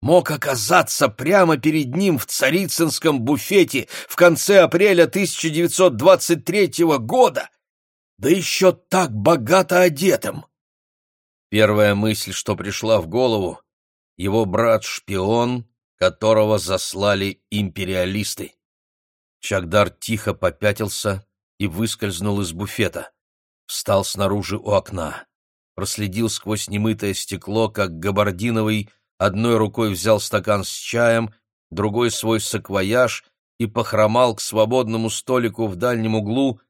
мог оказаться прямо перед ним в царицынском буфете в конце апреля 1923 года, да еще так богато одетым. Первая мысль, что пришла в голову, его брат-шпион, которого заслали империалисты. Чагдар тихо попятился и выскользнул из буфета. Встал снаружи у окна. проследил сквозь немытое стекло, как Габардиновый одной рукой взял стакан с чаем, другой свой саквояж и похромал к свободному столику в дальнем углу,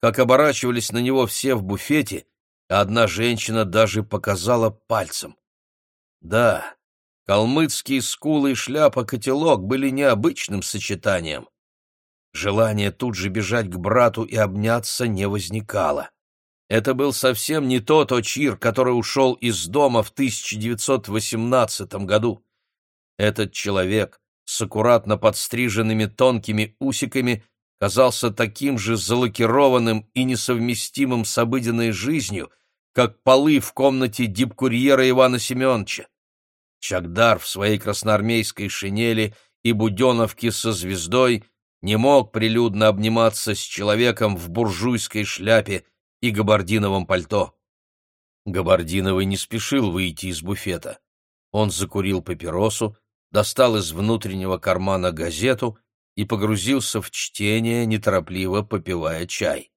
как оборачивались на него все в буфете, а одна женщина даже показала пальцем. Да, калмыцкие скулы и шляпа-котелок были необычным сочетанием. Желание тут же бежать к брату и обняться не возникало. Это был совсем не тот Очир, который ушел из дома в 1918 году. Этот человек с аккуратно подстриженными тонкими усиками казался таким же залакированным и несовместимым с обыденной жизнью, как полы в комнате дипкурьера Ивана Семеновича. Чагдар в своей красноармейской шинели и буденовке со звездой не мог прилюдно обниматься с человеком в буржуйской шляпе и габардиновом пальто. Габардиновый не спешил выйти из буфета. Он закурил папиросу, достал из внутреннего кармана газету и погрузился в чтение, неторопливо попивая чай.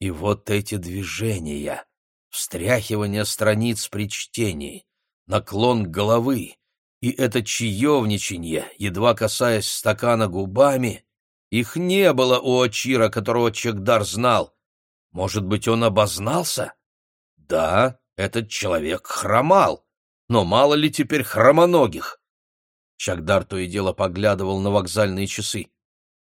И вот эти движения, встряхивание страниц при чтении, наклон головы и это чаевничанье, едва касаясь стакана губами, их не было у Очира, которого Чегдар знал. Может быть, он обознался? Да, этот человек хромал, но мало ли теперь хромоногих. Чагдар то и дело поглядывал на вокзальные часы.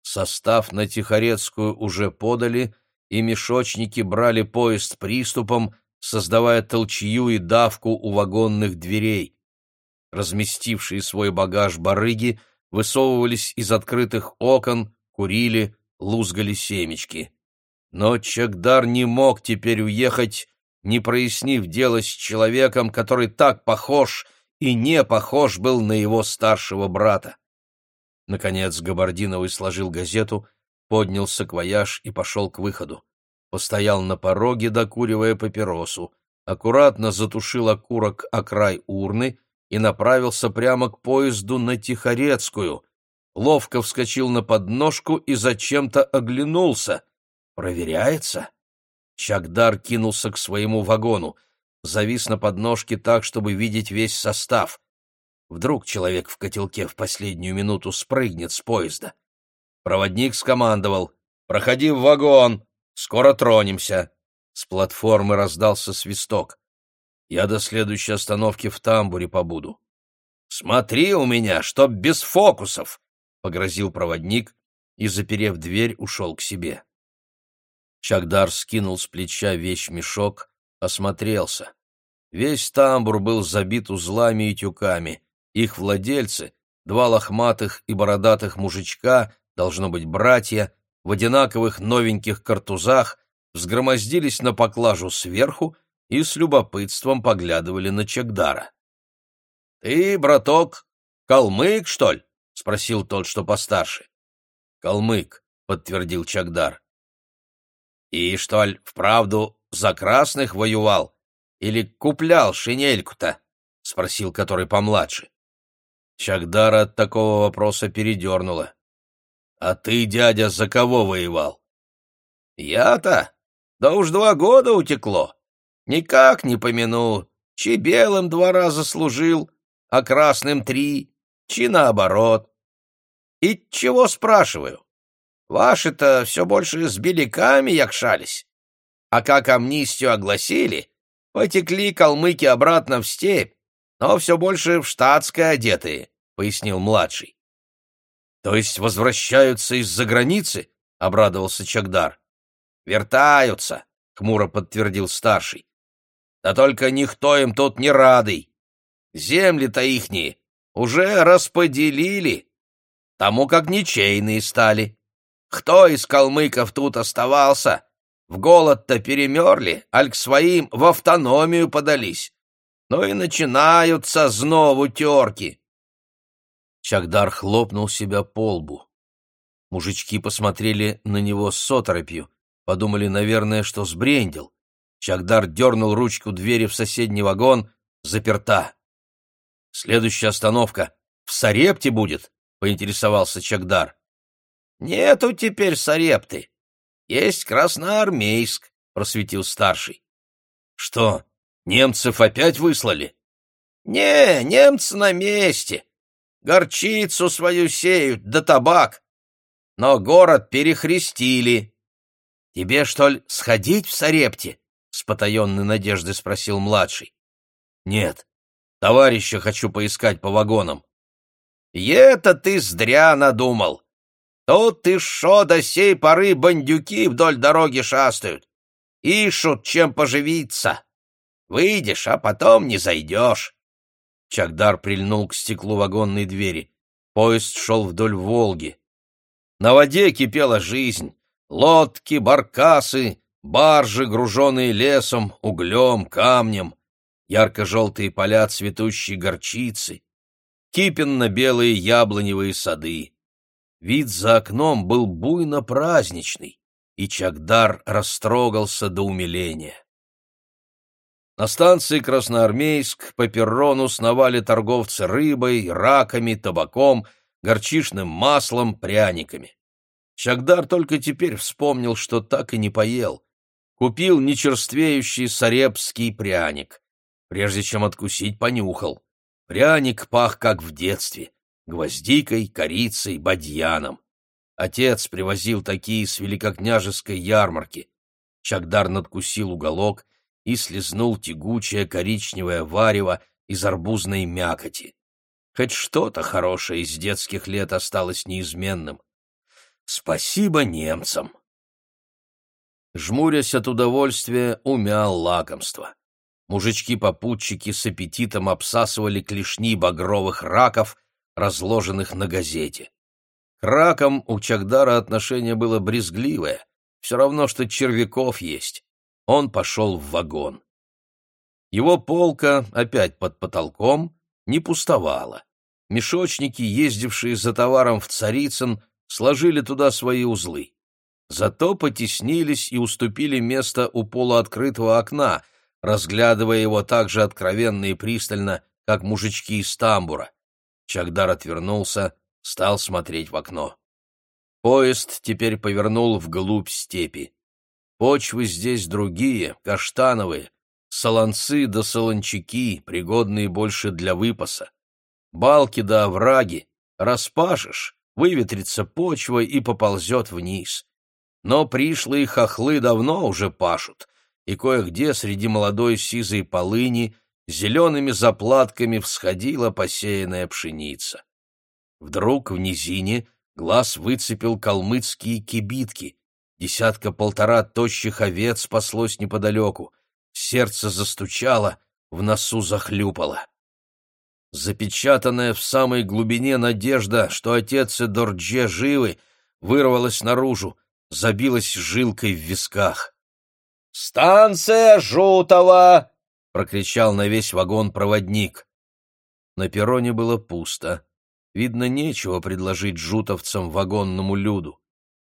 Состав на Тихорецкую уже подали, и мешочники брали поезд приступом, создавая толчью и давку у вагонных дверей. Разместившие свой багаж барыги высовывались из открытых окон, курили, лузгали семечки. Но Чагдар не мог теперь уехать, не прояснив дело с человеком, который так похож и не похож был на его старшего брата. Наконец Габардиновый сложил газету, поднял саквояж и пошел к выходу. Постоял на пороге, докуривая папиросу, аккуратно затушил окурок о край урны и направился прямо к поезду на Тихорецкую. Ловко вскочил на подножку и зачем-то оглянулся. Проверяется? Чагдар кинулся к своему вагону завис на подножке так, чтобы видеть весь состав. Вдруг человек в котелке в последнюю минуту спрыгнет с поезда. Проводник скомандовал «Проходи в вагон, скоро тронемся». С платформы раздался свисток. «Я до следующей остановки в тамбуре побуду». «Смотри у меня, чтоб без фокусов!» — погрозил проводник и, заперев дверь, ушел к себе. Чагдар скинул с плеча вещь-мешок, осмотрелся. Весь тамбур был забит узлами и тюками. Их владельцы, два лохматых и бородатых мужичка, должно быть братья, в одинаковых новеньких картузах, взгромоздились на поклажу сверху и с любопытством поглядывали на Чагдара. — Ты, браток, калмык, что ли? — спросил тот, что постарше. — Калмык, — подтвердил Чагдар. — И, что ли, вправду за красных воевал? Или куплял шинельку-то? — спросил который помладше. Чагдара от такого вопроса передернула. — А ты, дядя, за кого воевал? — Я-то? Да уж два года утекло. Никак не помяну, чи белым два раза служил, а красным три, чи наоборот. И чего спрашиваю? Ваши-то все больше с беляками якшались. А как амнистию огласили, Потекли калмыки обратно в степь, но все больше в штатское одетые, — пояснил младший. — То есть возвращаются из-за границы? — обрадовался Чагдар. — Вертаются, — хмуро подтвердил старший. — Да только никто им тут не радый. Земли-то ихние уже расподелили, тому как ничейные стали. Кто из калмыков тут оставался, в голод-то перемерли, аль к своим в автономию подались. Ну и начинаются знову терки. Чагдар хлопнул себя по лбу. Мужички посмотрели на него с оторопью, подумали, наверное, что сбрендил. Чагдар дернул ручку двери в соседний вагон, заперта. «Следующая остановка в Сарепте будет?» — поинтересовался Чагдар. «Нету теперь Сарепты. Есть Красноармейск, просветил старший. Что, Немцев опять выслали? Не, немцы на месте. Горчицу свою сеют, да табак. Но город перехрестили. Тебе, что ли, сходить в Сарепте? С потаенной надеждой спросил младший. Нет, товарища хочу поискать по вагонам. Это ты зря надумал. Тут ты шо до сей поры бандюки вдоль дороги шастают. Ищут, чем поживиться. Выйдешь, а потом не зайдешь. Чагдар прильнул к стеклу вагонной двери. Поезд шел вдоль Волги. На воде кипела жизнь. Лодки, баркасы, баржи, груженные лесом, углем, камнем, ярко-желтые поля цветущей горчицы, кипенно-белые яблоневые сады. Вид за окном был буйно-праздничный, и Чагдар растрогался до умиления. На станции Красноармейск по перрону сновали торговцы рыбой, раками, табаком, горчичным маслом, пряниками. Чагдар только теперь вспомнил, что так и не поел. Купил нечерствеющий сарепский пряник. Прежде чем откусить, понюхал. Пряник пах, как в детстве, гвоздикой, корицей, бадьяном. Отец привозил такие с великокняжеской ярмарки. Чагдар надкусил уголок и слезнул тягучее коричневое варево из арбузной мякоти. Хоть что-то хорошее из детских лет осталось неизменным. Спасибо немцам! Жмурясь от удовольствия, умял лакомство. Мужички-попутчики с аппетитом обсасывали клешни багровых раков, разложенных на газете. К ракам у Чагдара отношение было брезгливое, все равно, что червяков есть он пошел в вагон. Его полка, опять под потолком, не пустовала. Мешочники, ездившие за товаром в Царицын, сложили туда свои узлы. Зато потеснились и уступили место у полуоткрытого окна, разглядывая его так же откровенно и пристально, как мужички из тамбура. Чагдар отвернулся, стал смотреть в окно. Поезд теперь повернул вглубь степи. Почвы здесь другие, каштановые, солонцы да солончаки, пригодные больше для выпаса. Балки да овраги, распашешь, выветрится почва и поползет вниз. Но пришлые хохлы давно уже пашут, и кое-где среди молодой сизой полыни зелеными заплатками всходила посеянная пшеница. Вдруг в низине глаз выцепил калмыцкие кибитки, Десятка-полтора тощих овец спаслось неподалеку. Сердце застучало, в носу захлюпало. Запечатанная в самой глубине надежда, что отец и Дордже живы, вырвалась наружу, забилась жилкой в висках. «Станция Жутова!» — прокричал на весь вагон проводник. На перроне было пусто. Видно, нечего предложить жутовцам вагонному люду.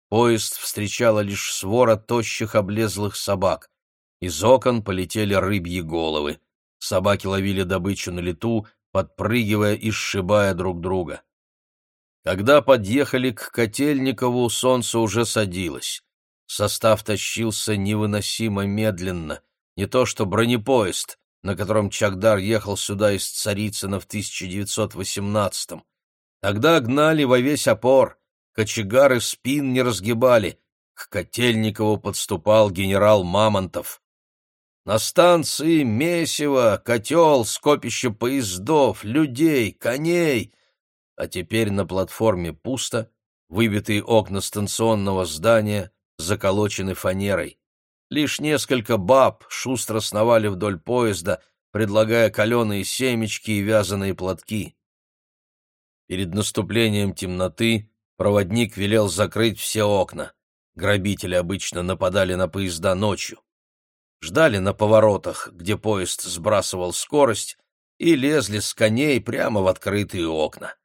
Поезд встречала лишь свора тощих облезлых собак. Из окон полетели рыбьи головы. Собаки ловили добычу на лету, подпрыгивая и сшибая друг друга. Когда подъехали к Котельникову, солнце уже садилось. Состав тащился невыносимо медленно, не то что бронепоезд, на котором Чагдар ехал сюда из Царицына в 1918-м. Тогда гнали во весь опор — кочегары спин не разгибали. К Котельникову подступал генерал Мамонтов. На станции месиво, котел, скопище поездов, людей, коней. А теперь на платформе пусто, выбитые окна станционного здания заколочены фанерой. Лишь несколько баб шустро сновали вдоль поезда, предлагая каленые семечки и вязаные платки. Перед наступлением темноты Проводник велел закрыть все окна. Грабители обычно нападали на поезда ночью. Ждали на поворотах, где поезд сбрасывал скорость, и лезли с коней прямо в открытые окна.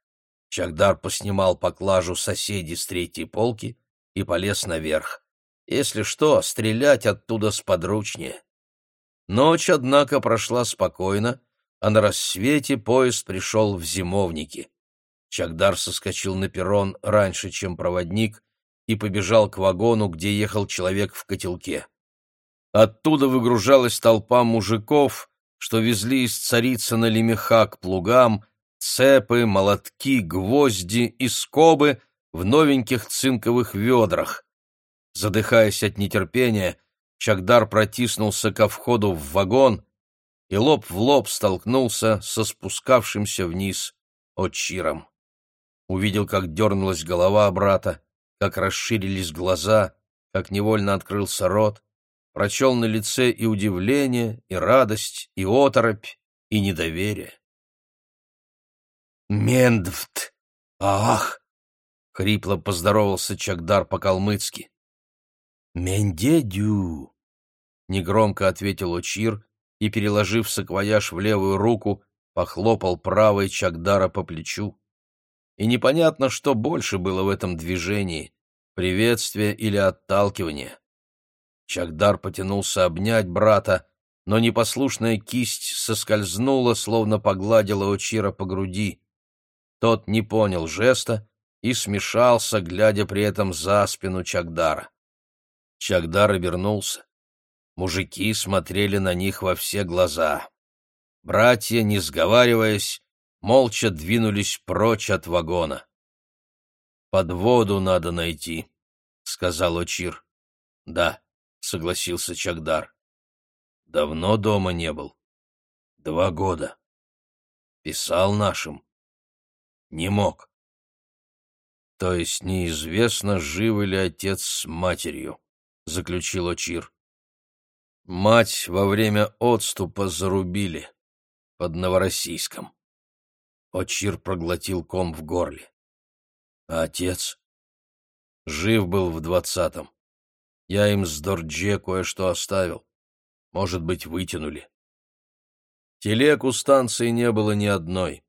Чагдар поснимал поклажу соседей с третьей полки и полез наверх. Если что, стрелять оттуда сподручнее. Ночь, однако, прошла спокойно, а на рассвете поезд пришел в зимовники. Чагдар соскочил на перрон раньше, чем проводник, и побежал к вагону, где ехал человек в котелке. Оттуда выгружалась толпа мужиков, что везли из Царицына лемеха к плугам, цепы, молотки, гвозди и скобы в новеньких цинковых ведрах. Задыхаясь от нетерпения, Чагдар протиснулся ко входу в вагон и лоб в лоб столкнулся со спускавшимся вниз Очиром. Увидел, как дернулась голова брата, как расширились глаза, как невольно открылся рот, прочел на лице и удивление, и радость, и оторопь, и недоверие. «Мендвт! Ах!» — хрипло поздоровался Чагдар по-калмыцки. «Мендедю!» — негромко ответил Очир и, переложив саквояж в левую руку, похлопал правой Чагдара по плечу. И непонятно, что больше было в этом движении — приветствие или отталкивание. Чагдар потянулся обнять брата, но непослушная кисть соскользнула, словно погладила Очира по груди. Тот не понял жеста и смешался, глядя при этом за спину Чагдара. Чагдар обернулся. Мужики смотрели на них во все глаза. Братья, не сговариваясь, молча двинулись прочь от вагона. «Под воду надо найти», — сказал Очир. «Да», — согласился Чагдар. «Давно дома не был?» «Два года». «Писал нашим?» не мог. То есть неизвестно, живы ли отец с матерью, заключил Очир. Мать во время отступа зарубили под Новороссийском. Очир проглотил ком в горле. А отец? Жив был в двадцатом. Я им с Дордже кое-что оставил. Может быть, вытянули. Телег у станции не было ни одной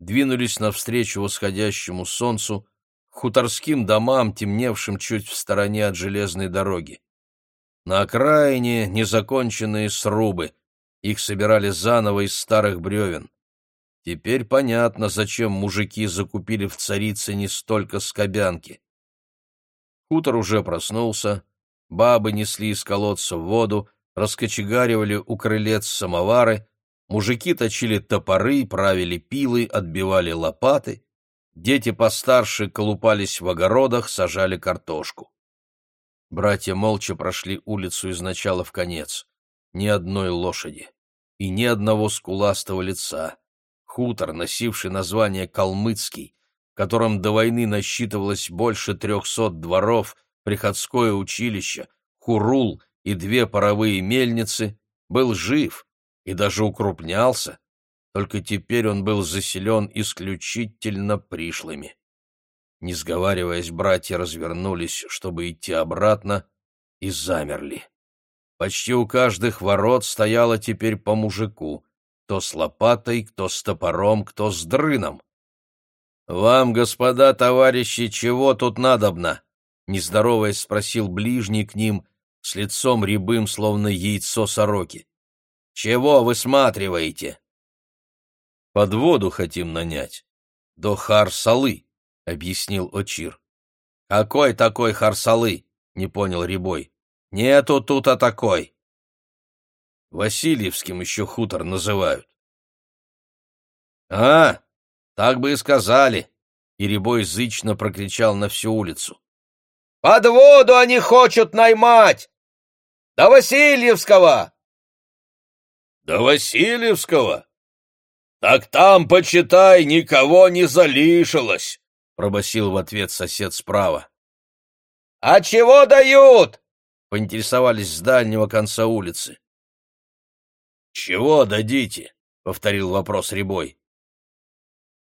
двинулись навстречу восходящему солнцу, хуторским домам, темневшим чуть в стороне от железной дороги. На окраине незаконченные срубы, их собирали заново из старых бревен. Теперь понятно, зачем мужики закупили в Царицыне столько скобянки. Хутор уже проснулся, бабы несли из колодца воду, раскочегаривали у крылец самовары, Мужики точили топоры, правили пилы, отбивали лопаты. Дети постарше колупались в огородах, сажали картошку. Братья молча прошли улицу из начала в конец. Ни одной лошади и ни одного скуластого лица. Хутор, носивший название Калмыцкий, в котором до войны насчитывалось больше трехсот дворов, приходское училище, хурул и две паровые мельницы, был жив — и даже укрупнялся, только теперь он был заселен исключительно пришлыми. Не сговариваясь, братья развернулись, чтобы идти обратно, и замерли. Почти у каждых ворот стояло теперь по мужику, кто с лопатой, кто с топором, кто с дрыном. «Вам, господа товарищи, чего тут надобно?» Нездороваясь, спросил ближний к ним, с лицом рябым, словно яйцо сороки. Чего высматриваете? Под воду хотим нанять. До Харсалы, объяснил Очир. Какой такой Харсалы? Не понял Рябой. Нету тут а такой. Васильевским еще хутор называют. А, так бы и сказали. И Рябой зычно прокричал на всю улицу. Под воду они хотят наймать! До Васильевского! До Васильевского? Так там, почитай, никого не залишилось, пробасил в ответ сосед справа. А чего дают? поинтересовались с дальнего конца улицы. Чего дадите? повторил вопрос Рябой.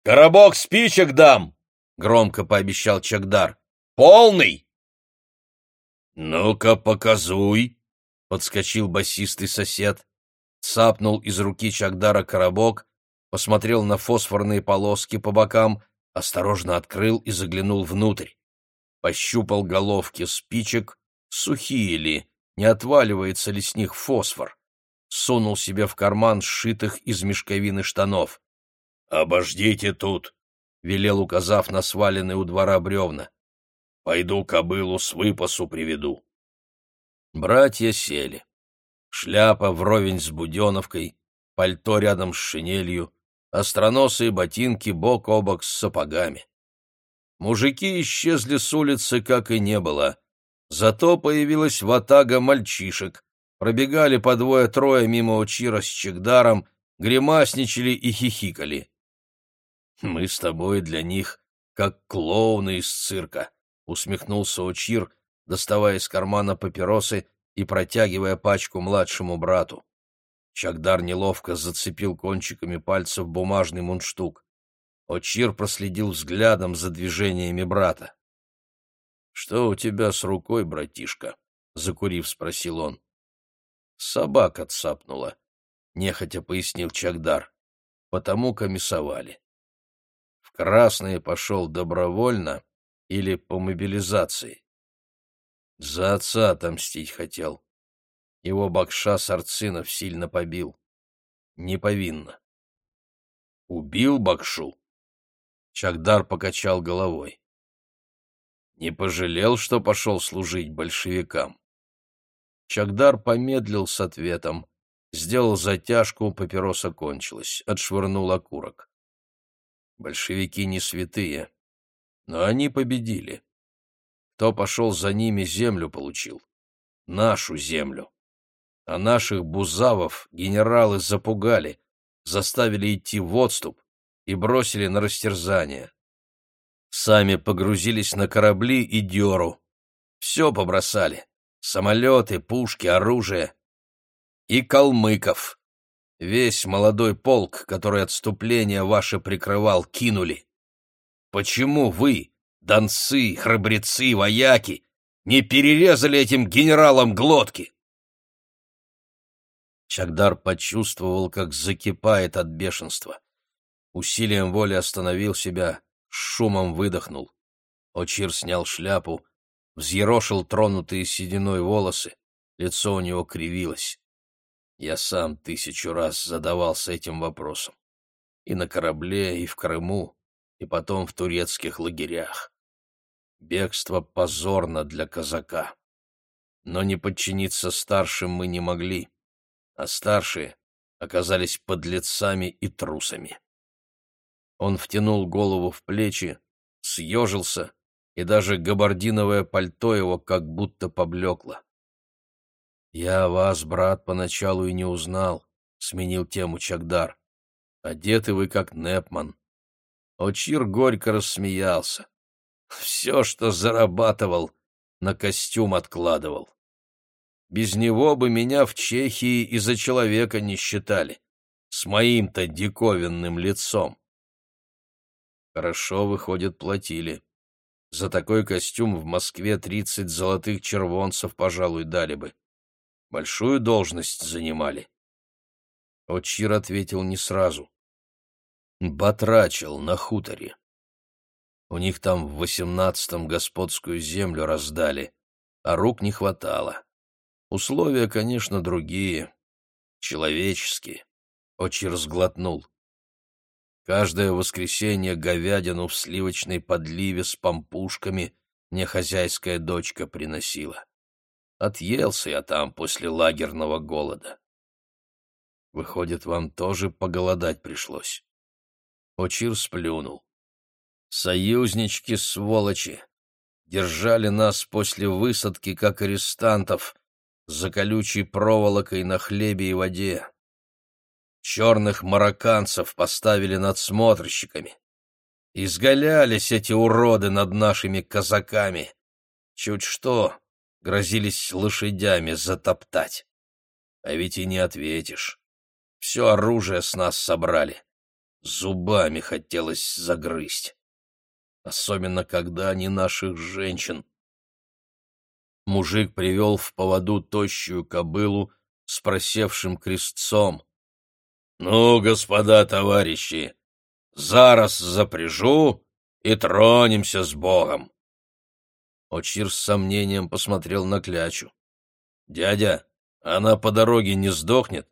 Коробок спичек дам, громко пообещал Чагдар. Полный. Ну-ка, показуй, подскочил басистый сосед цапнул из руки Чагдара коробок, посмотрел на фосфорные полоски по бокам, осторожно открыл и заглянул внутрь. Пощупал головки спичек, сухие ли, не отваливается ли с них фосфор. Сунул себе в карман сшитых из мешковины штанов. «Обождите тут», — велел, указав на сваленные у двора бревна. «Пойду кобылу с выпасу приведу». Братья сели шляпа вровень с буденовкой, пальто рядом с шинелью, остроносые ботинки бок о бок с сапогами. Мужики исчезли с улицы, как и не было. Зато появилась ватага мальчишек. Пробегали по двое-трое мимо Учира с Чегдаром, гримасничали и хихикали. «Мы с тобой для них как клоуны из цирка», — усмехнулся Учир, доставая из кармана папиросы и протягивая пачку младшему брату. Чагдар неловко зацепил кончиками пальцев бумажный мундштук. Очир проследил взглядом за движениями брата. — Что у тебя с рукой, братишка? — закурив, спросил он. — Собака цапнула, — нехотя пояснил Чагдар. — Потому комиссовали. В красные пошел добровольно или по мобилизации. За отца отомстить хотел. Его Бакша Сарцинов сильно побил. Неповинно. Убил Бакшу? Чагдар покачал головой. Не пожалел, что пошел служить большевикам. Чагдар помедлил с ответом, сделал затяжку, папироса кончилась, отшвырнул окурок. Большевики не святые, но они победили. Кто пошел за ними, землю получил. Нашу землю. А наших бузавов генералы запугали, заставили идти в отступ и бросили на растерзание. Сами погрузились на корабли и дёру. Все побросали. Самолеты, пушки, оружие. И калмыков. Весь молодой полк, который отступление ваше прикрывал, кинули. Почему вы, донцы, храбрецы, вояки, не перерезали этим генералам глотки? Чагдар почувствовал, как закипает от бешенства. Усилием воли остановил себя, шумом выдохнул. Очир снял шляпу, взъерошил тронутые сединой волосы, лицо у него кривилось. Я сам тысячу раз задавался этим вопросом. И на корабле, и в Крыму, и потом в турецких лагерях. Бегство позорно для казака. Но не подчиниться старшим мы не могли, а старшие оказались подлецами и трусами. Он втянул голову в плечи, съежился, и даже габардиновое пальто его как будто поблекло. «Я вас, брат, поначалу и не узнал», — сменил тему Чагдар. «Одеты вы как Непман». Очир горько рассмеялся. «Все, что зарабатывал, на костюм откладывал. Без него бы меня в Чехии и за человека не считали, с моим-то диковинным лицом». Хорошо, выходит, платили. За такой костюм в Москве тридцать золотых червонцев, пожалуй, дали бы. Большую должность занимали. Очир ответил не сразу. Батрачил на хуторе. У них там в восемнадцатом господскую землю раздали, а рук не хватало. Условия, конечно, другие, человеческие. Очир сглотнул. Каждое воскресенье говядину в сливочной подливе с пампушками мне хозяйская дочка приносила. Отъелся я там после лагерного голода. Выходит, вам тоже поголодать пришлось. Очир сплюнул. Союзнички, сволочи, держали нас после высадки, как арестантов, за колючей проволокой на хлебе и воде. Черных марокканцев поставили надсмотрщиками. Изгалялись эти уроды над нашими казаками. Чуть что, грозились лошадями затоптать. А ведь и не ответишь. Все оружие с нас собрали. Зубами хотелось загрызть. Особенно, когда они наших женщин. Мужик привел в поводу тощую кобылу с просевшим крестцом. — Ну, господа товарищи, зараз запряжу и тронемся с Богом. Очир с сомнением посмотрел на клячу. «Дядя, она по дороге не сдохнет?»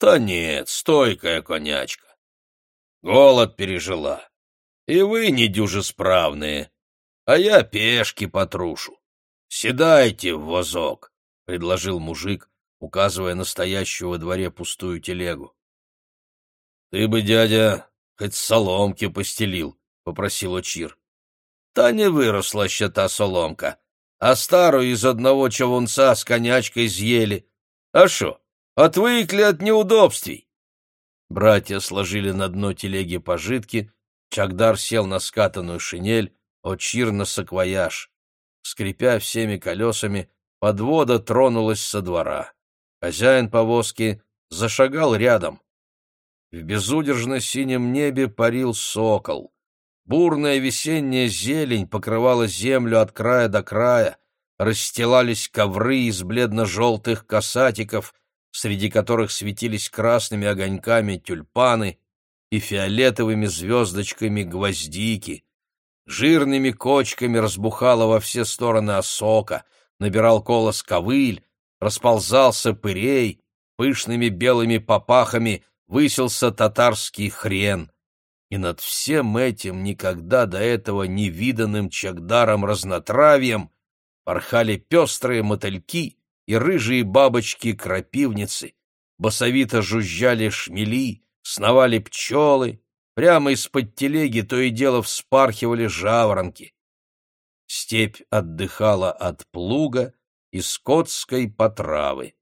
«Да нет, стойкая конячка. Голод пережила. И вы не дюжесправные, а я пешки потрушу. Седайте в возок», — предложил мужик, указывая на стоящую во дворе пустую телегу. «Ты бы, дядя, хоть соломки постелил», — попросил Очир. «Та не выросла ще та соломка, а старую из одного чавунца с конячкой съели. А шо, отвыкли от неудобствий?» Братья сложили на дно телеги пожитки, Чагдар сел на скатанную шинель, Очир на саквояж. Скрипя всеми колесами, подвода тронулась со двора. Хозяин повозки зашагал рядом. В безудержно синем небе парил сокол. Бурная весенняя зелень покрывала землю от края до края, расстилались ковры из бледно-желтых касатиков, среди которых светились красными огоньками тюльпаны и фиолетовыми звездочками гвоздики. Жирными кочками разбухала во все стороны осока, набирал колос ковыль, расползался пырей, пышными белыми попахами высился татарский хрен. И над всем этим никогда до этого невиданным чагдаром разнотравьем порхали пестрые мотыльки и рыжие бабочки-крапивницы, басовито жужжали шмели, сновали пчелы, прямо из-под телеги то и дело вспархивали жаворонки. Степь отдыхала от плуга и скотской потравы.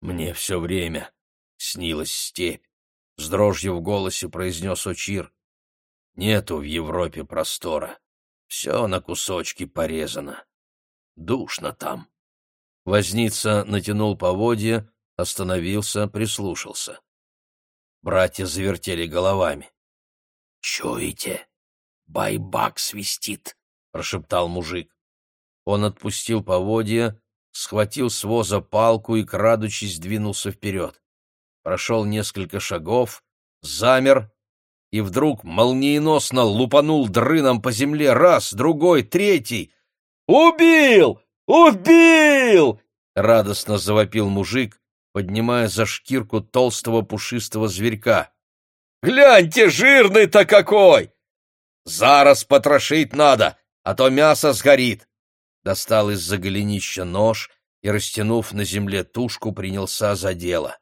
Мне все время снилась степь, — с дрожью в голосе произнес Очир. Нету в Европе простора. Все на кусочки порезано. Душно там. Возница натянул поводья, остановился, прислушался. Братья завертели головами. — Чуете? Байбак свистит, — прошептал мужик. Он отпустил поводья, схватил с воза палку и, крадучись, двинулся вперед. Прошел несколько шагов, замер и вдруг молниеносно лупанул дрыном по земле раз, другой, третий. «Убил! Убил!» — радостно завопил мужик, поднимая за шкирку толстого пушистого зверька. «Гляньте, жирный-то какой! Зараз потрошить надо, а то мясо сгорит!» Достал из-за голенища нож и, растянув на земле тушку, принялся за дело.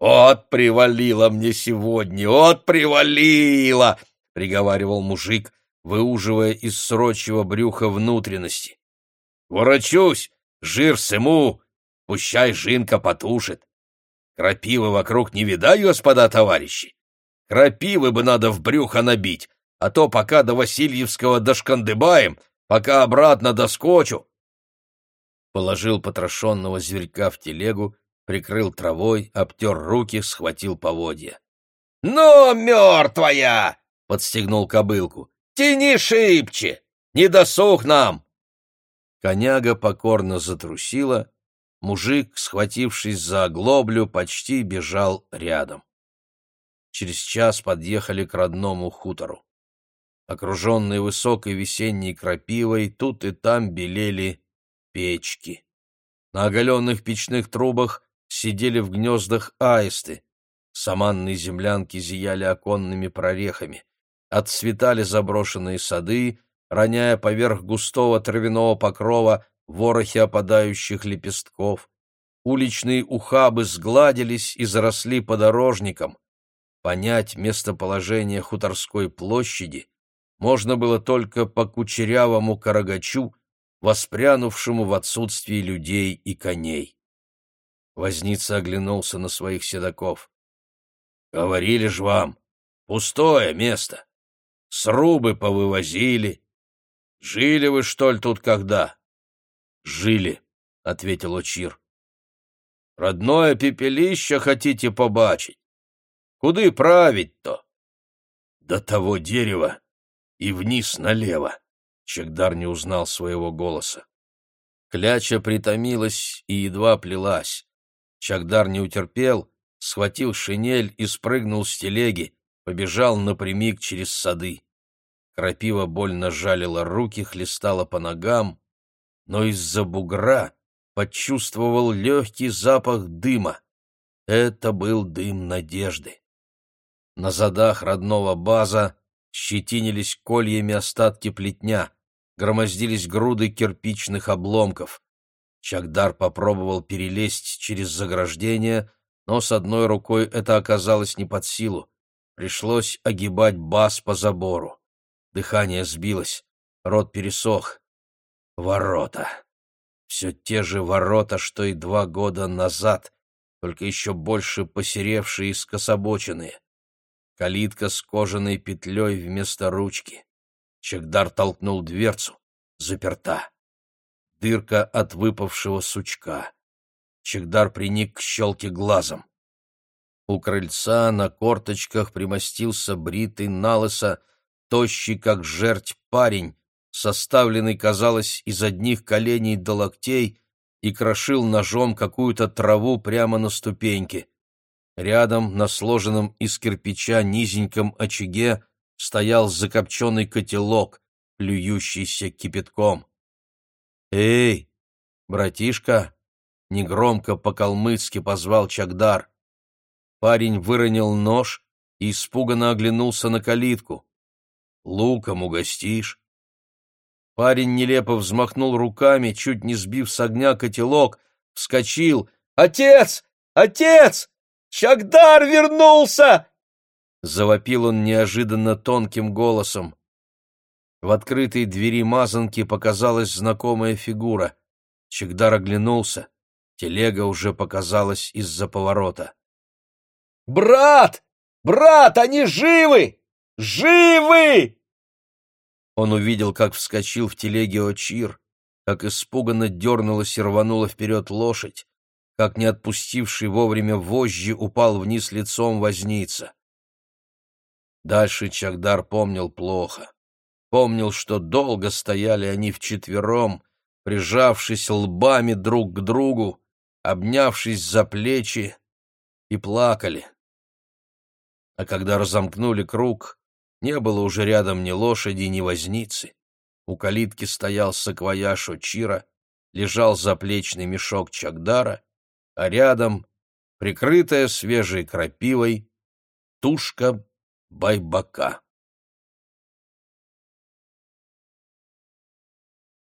«От привалило мне сегодня, от привалило!» — приговаривал мужик, выуживая из срочего брюха внутренности. «Ворочусь, жир сыму, пущай жинка потушит. Крапивы вокруг не видаю, господа товарищи. Крапивы бы надо в брюхо набить, а то пока до Васильевского дошкандыбаем, пока обратно доскочу. Положил потрошенного зверька в телегу, прикрыл травой, обтер руки, схватил поводья. — Ну, мертвая! — подстегнул кобылку. — Тяни шибче! Не досух нам! Коняга покорно затрусила, Мужик, схватившись за оглоблю, почти бежал рядом. Через час подъехали к родному хутору. Окруженные высокой весенней крапивой, тут и там белели печки. На оголенных печных трубах сидели в гнездах аисты. Саманные землянки зияли оконными прорехами. Отцветали заброшенные сады, роняя поверх густого травяного покрова ворохи опадающих лепестков. Уличные ухабы сгладились и заросли подорожником. Понять местоположение хуторской площади можно было только по кучерявому карагачу, воспрянувшему в отсутствии людей и коней. Возница оглянулся на своих седаков. — Говорили ж вам, пустое место. Срубы повывозили. Жили вы, что ли, тут когда? Жили, — ответил Очир. — Родное пепелище хотите побачить? Куды править-то? — До того дерева и вниз налево. Чегдар не узнал своего голоса. Кляча притомилась и едва плелась. Чагдар не утерпел, схватил шинель и спрыгнул с телеги, побежал напрямик через сады. Крапива больно жалила руки, хлестала по ногам, но из-за бугра почувствовал легкий запах дыма. Это был дым надежды. На задах родного база щетинились кольями остатки плетня, громоздились груды кирпичных обломков. Чагдар попробовал перелезть через заграждение, но с одной рукой это оказалось не под силу. Пришлось огибать бас по забору. Дыхание сбилось, рот пересох. Ворота. Все те же ворота, что и два года назад, только еще больше посеревшие и скособоченные. Калитка с кожаной петлей вместо ручки. Чагдар толкнул дверцу. Заперта. Дырка от выпавшего сучка. Чагдар приник к щелке глазом. У крыльца на корточках примостился бритый налысо, тощий, как жерть, парень, составленный, казалось, из одних коленей до локтей, и крошил ножом какую-то траву прямо на ступеньке. Рядом, на сложенном из кирпича низеньком очаге, стоял закопченный котелок, плюющийся кипятком. «Эй, братишка!» — негромко по-калмыцки позвал Чагдар. Парень выронил нож и испуганно оглянулся на калитку. «Луком угостишь?» Парень нелепо взмахнул руками, чуть не сбив с огня котелок, вскочил. «Отец! Отец! Чагдар вернулся!» Завопил он неожиданно тонким голосом. В открытой двери мазанки показалась знакомая фигура. Чегдар оглянулся. Телега уже показалась из-за поворота. «Брат! Брат, они живы! Живы!» Он увидел, как вскочил в телеге Очир, как испуганно дернулась и рванула вперед лошадь, как не отпустивший вовремя вожжи упал вниз лицом возница. Дальше Чагдар помнил плохо. Помнил, что долго стояли они вчетвером, прижавшись лбами друг к другу, обнявшись за плечи, и плакали. А когда разомкнули круг, не было уже рядом ни лошади, ни возницы. У калитки стоял саквояж Очира, лежал заплечный мешок Чагдара, а рядом, прикрытая свежей крапивой, тушка байбака.